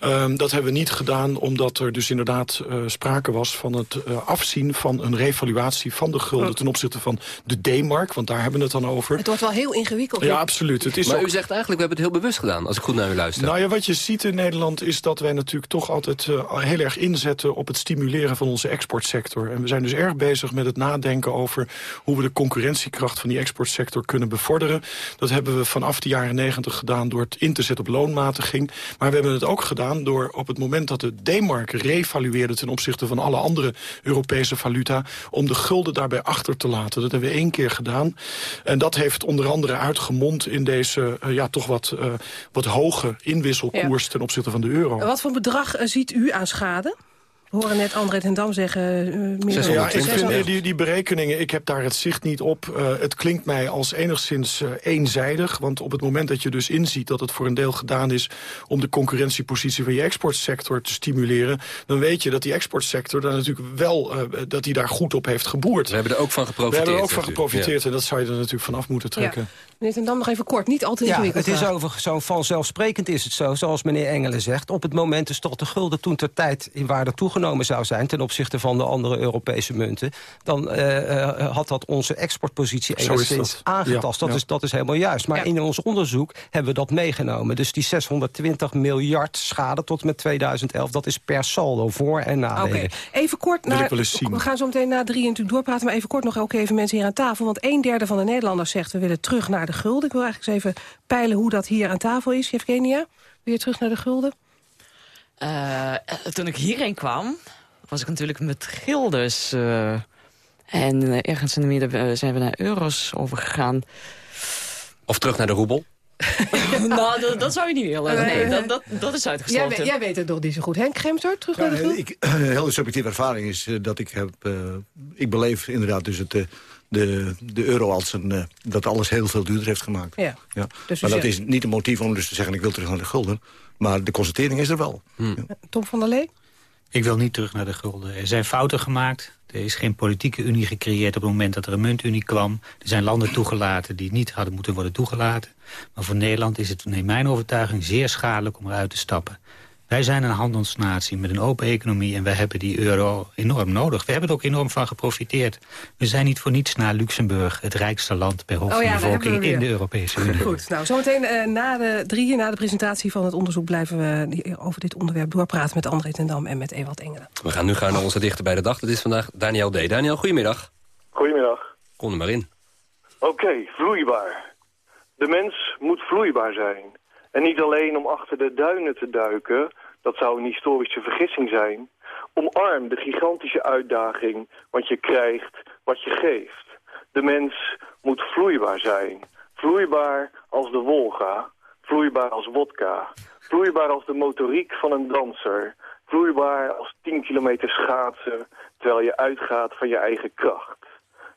[SPEAKER 30] Ehm, dat hebben we niet gedaan omdat er dus inderdaad eh, sprake was... van het afzien van een revaluatie van de gulden... ten opzichte van de D-mark, want daar hebben we het dan over.
[SPEAKER 18] Het wordt wel heel ingewikkeld.
[SPEAKER 30] Ja, absoluut. Het is
[SPEAKER 14] maar
[SPEAKER 30] ook-
[SPEAKER 14] u zegt eigenlijk, we hebben het heel bewust gedaan, als ik goed naar u luister.
[SPEAKER 30] nou ja, wat je ziet in Nederland is dat wij natuurlijk toch altijd heel erg inzetten op het stimuleren van onze exportsector. En we zijn dus erg bezig met het nadenken over hoe we de concurrentiekracht van die exportsector kunnen bevorderen. Dat hebben we vanaf de jaren negentig gedaan door het in te zetten op loonmatiging. Maar we hebben het ook gedaan door op het moment dat de D-mark revalueerde ten opzichte van alle andere Europese valuta, om de gulden daarbij achter te laten. Dat hebben we één keer gedaan. En dat heeft onder andere uitgemond in deze eh, ja, toch wat, eh, wat hoge inwisselkoers ten opzichte van de euro.
[SPEAKER 18] Wat voor bedrag eh, ziet u aan schade? We horen net André ten Dam zeggen... eh, meer
[SPEAKER 30] Ja, ik
[SPEAKER 18] 600.
[SPEAKER 30] vind die, die berekeningen, ik heb daar het zicht niet op. Eh, het klinkt mij als enigszins eh, eenzijdig. Want op het moment dat je dus inziet dat het voor een deel gedaan is... om de concurrentiepositie van je exportsector te stimuleren... dan weet je dat die exportsector daar natuurlijk wel eh, dat die daar goed op heeft geboerd.
[SPEAKER 14] We hebben er ook van
[SPEAKER 30] We
[SPEAKER 14] geprofiteerd.
[SPEAKER 30] hebben er ook van geprofiteerd
[SPEAKER 14] Ja.
[SPEAKER 30] en dat zou je er natuurlijk vanaf moeten trekken.
[SPEAKER 18] Meneer ten Dam, nog even kort. Niet al te
[SPEAKER 31] Ja,
[SPEAKER 18] ingewikkeld.
[SPEAKER 31] het is
[SPEAKER 18] graag.
[SPEAKER 31] over zo vanzelfsprekend is het zo, zoals meneer Engelen zegt. Op het moment dus dat de gulden toen ter tijd in waarde toegenomen zou zijn... ten opzichte van de andere Europese munten... dan eh, eh, had dat onze exportpositie enigszins
[SPEAKER 30] dat.
[SPEAKER 31] aangetast.
[SPEAKER 30] Ja,
[SPEAKER 31] dat,
[SPEAKER 30] ja.
[SPEAKER 31] Is, dat is helemaal juist. Maar in ons onderzoek hebben we dat meegenomen. Dus die 620 miljard schade tot met 2011... dat is per saldo voor- en
[SPEAKER 18] Oké,
[SPEAKER 31] nadelen.
[SPEAKER 18] even kort
[SPEAKER 31] Wil ik
[SPEAKER 18] naar.
[SPEAKER 31] wel eens zien.
[SPEAKER 18] We gaan zo meteen na drie natuurlijk doorpraten. Maar even kort nog ook even mensen hier aan tafel. Want een derde van de Nederlanders zegt we willen terug naar de gulden. Ik wil eigenlijk eens even peilen hoe dat hier aan tafel is. Evgenia, wil je terug naar de gulden?
[SPEAKER 25] Eh, toen ik hierheen kwam, was ik natuurlijk met gilders. eh, en eh, ergens in de midden zijn we naar euro's overgegaan.
[SPEAKER 14] Of terug naar de roebel?
[SPEAKER 25] nou, dat, dat zou je niet willen. Nee, dat, dat, dat is uitgesloten.
[SPEAKER 18] jij weet het nog niet zo goed. Henk Gremser, terug
[SPEAKER 17] Ja,
[SPEAKER 18] naar de gulden?
[SPEAKER 17] ik, een hele subjectieve ervaring is dat ik heb... eh, ik beleef inderdaad dus het, de, de euro als een... dat alles heel veel duurder heeft gemaakt.
[SPEAKER 18] Ja.
[SPEAKER 17] Ja.
[SPEAKER 18] Dus
[SPEAKER 17] maar dat
[SPEAKER 18] zegt-
[SPEAKER 17] is niet een motief om dus te zeggen... ik wil terug naar de gulden. Maar de constatering is er wel.
[SPEAKER 18] Tom van der Lee?
[SPEAKER 19] Ik wil niet terug naar de gulden. Er zijn fouten gemaakt. Er is geen politieke unie gecreëerd op het moment dat er een muntunie kwam. Er zijn landen toegelaten die niet hadden moeten worden toegelaten. Maar voor Nederland is het, in mijn overtuiging, zeer schadelijk om eruit te stappen. Wij zijn een handelsnatie met een open economie en wij hebben die euro enorm nodig. We hebben er ook enorm van geprofiteerd. We zijn niet voor niets naar Luxemburg, het rijkste land per hoofd
[SPEAKER 18] Oh ja,
[SPEAKER 19] van bevolking in de Europese Unie.
[SPEAKER 18] Goed, nou, zometeen eh, na de drieën, na de presentatie van het onderzoek... blijven we die- over dit onderwerp doorpraten met André ten Dam en met Ewald Engelen.
[SPEAKER 14] We gaan nu gaan naar onze dichter bij de dag. Dat is vandaag Daniel D. Daniel, goedemiddag.
[SPEAKER 32] Goedemiddag.
[SPEAKER 14] Kom er maar in.
[SPEAKER 32] Oké, vloeibaar. De mens moet vloeibaar zijn. En niet alleen om achter de duinen te duiken, dat zou een historische vergissing zijn. Omarm de gigantische uitdaging, want je krijgt wat je geeft. De mens moet vloeibaar zijn. Vloeibaar als de Wolga, vloeibaar als wodka, vloeibaar als de motoriek van een danser, vloeibaar als 10 kilometer schaatsen, terwijl je uitgaat van je eigen kracht.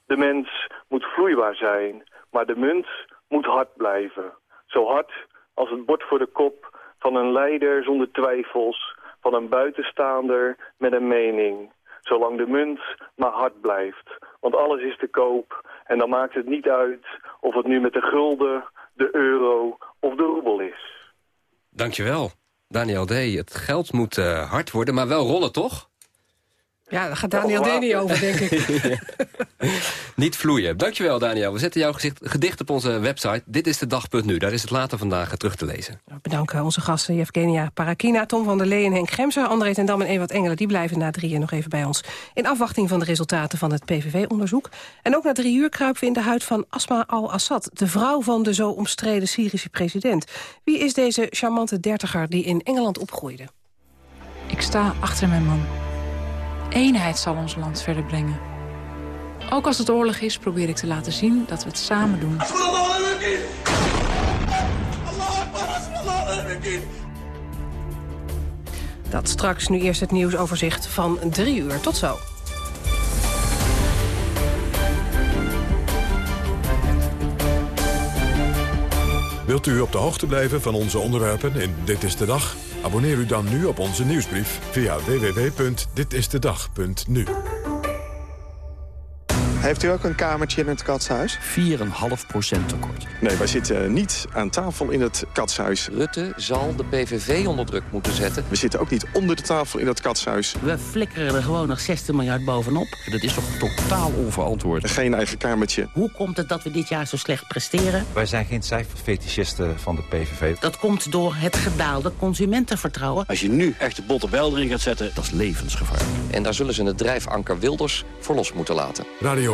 [SPEAKER 32] De mens moet vloeibaar zijn, maar de munt moet hard blijven. Zo hard als het bord voor de kop van een leider zonder twijfels, van een buitenstaander met een mening. Zolang de munt maar hard blijft. Want alles is te koop en dan maakt het niet uit of het nu met de gulden, de euro of de roebel is.
[SPEAKER 14] Dankjewel. Daniel D. Het geld moet eh, hard worden, maar wel rollen, toch?
[SPEAKER 18] Ja, daar gaat Daniel D. niet over, denk ik.
[SPEAKER 14] Niet vloeien. Dankjewel, Daniel. We zetten jouw gezicht, gedicht op onze website. Dit is de dag.nu. Daar is het later vandaag eh, terug te lezen.
[SPEAKER 18] Bedanken onze gasten Evgenia Parakina, Tom van der Lee en Henk Gremser. André ten Dam en Ewart Engelen die blijven na drieën nog even bij ons... in afwachting van de resultaten van het PVV-onderzoek. En ook na drie uur kruipen we in de huid van Asma al-Assad... de vrouw van de zo omstreden Syrische president. Wie is deze charmante dertiger die in Engeland opgroeide?
[SPEAKER 33] Ik sta achter mijn man. Eenheid zal ons land verder brengen. Ook als het oorlog is, probeer ik te laten zien dat we het samen doen.
[SPEAKER 18] Dat straks nu eerst het nieuwsoverzicht van drie uur. Tot zo.
[SPEAKER 13] Wilt u op de hoogte blijven van onze onderwerpen in Dit is de Dag? Abonneer u dan nu op onze nieuwsbrief via www.ditistedag.nu.
[SPEAKER 34] Heeft u ook een kamertje in het katshuis?
[SPEAKER 35] 4,5% tekort.
[SPEAKER 34] Nee, wij zitten niet aan tafel in het katshuis.
[SPEAKER 35] Rutte zal de PVV onder druk moeten zetten.
[SPEAKER 34] We zitten ook niet onder de tafel in het katshuis.
[SPEAKER 35] We flikkeren er gewoon nog 16 miljard bovenop. Dat is toch totaal onverantwoord.
[SPEAKER 34] Geen eigen kamertje.
[SPEAKER 35] Hoe komt het dat we dit jaar zo slecht presteren?
[SPEAKER 21] Wij zijn geen cijferfetischisten van de PVV.
[SPEAKER 35] Dat komt door het gedaalde consumentenvertrouwen.
[SPEAKER 36] Als je nu echt de botte erin gaat zetten, dat is levensgevaarlijk.
[SPEAKER 35] En daar zullen ze het drijfanker Wilders voor los moeten laten.
[SPEAKER 13] Radio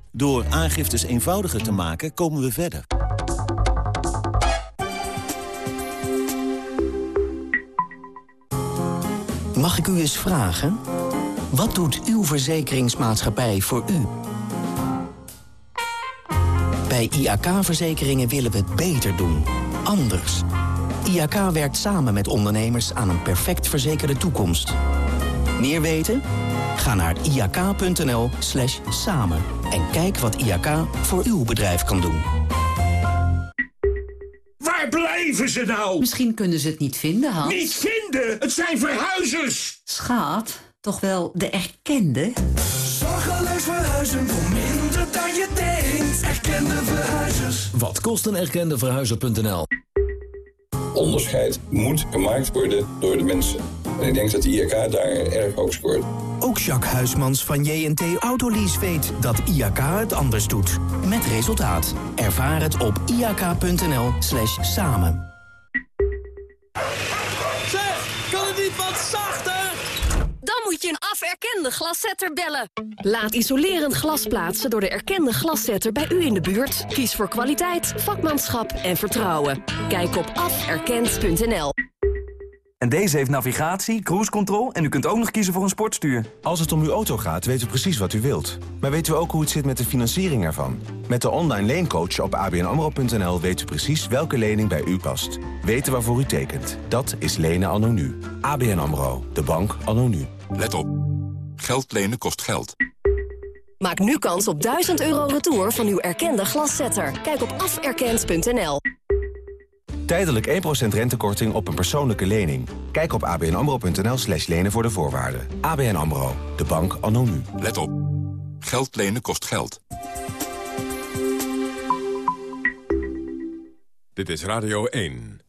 [SPEAKER 37] Door aangiftes eenvoudiger te maken, komen we verder.
[SPEAKER 38] Mag ik u eens vragen? Wat doet uw verzekeringsmaatschappij voor u? Bij IAK-verzekeringen willen we het beter doen. Anders. IAK werkt samen met ondernemers aan een perfect verzekerde toekomst. Meer weten? Ga naar iak.nl slash samen en kijk wat IAK voor uw bedrijf kan doen.
[SPEAKER 39] Waar blijven ze nou?
[SPEAKER 40] Misschien kunnen ze het niet vinden, Hans.
[SPEAKER 39] Niet vinden? Het zijn verhuizers!
[SPEAKER 40] Schaat, toch wel de erkende?
[SPEAKER 39] Zorgeloos verhuizen voor minder dan je denkt. Erkende verhuizers.
[SPEAKER 41] Wat kost een erkende verhuizer.nl?
[SPEAKER 42] Onderscheid moet gemaakt worden door de mensen. En ik denk dat de IRK daar erg hoog scoort.
[SPEAKER 38] Ook Jacques Huismans van JNT Autolease weet dat IAK het anders doet. Met resultaat. Ervaar het op iak.nl slash samen.
[SPEAKER 43] Zeg, kan het niet wat zachter?
[SPEAKER 44] Dan moet je een aferkende glaszetter bellen. Laat isolerend glas plaatsen door de erkende glaszetter bij u in de buurt. Kies voor kwaliteit, vakmanschap en vertrouwen. Kijk op aferkend.nl.
[SPEAKER 45] En deze heeft navigatie, cruise control en u kunt ook nog kiezen voor een sportstuur.
[SPEAKER 46] Als het om uw auto gaat, weten we precies wat u wilt. Maar weten we ook hoe het zit met de financiering ervan? Met de online leencoach op abnamro.nl weet u precies welke lening bij u past. Weten waarvoor u tekent. Dat is lenen anno nu. ABN AMRO. De bank anno nu.
[SPEAKER 47] Let op. Geld lenen kost geld.
[SPEAKER 44] Maak nu kans op 1000 euro retour van uw erkende glaszetter. Kijk op aferkend.nl.
[SPEAKER 46] Tijdelijk 1% rentekorting op een persoonlijke lening. Kijk op abnamro.nl slash lenen voor de voorwaarden. ABN AMRO, de bank anno nu.
[SPEAKER 47] Let op. Geld lenen kost geld.
[SPEAKER 13] Dit is Radio 1.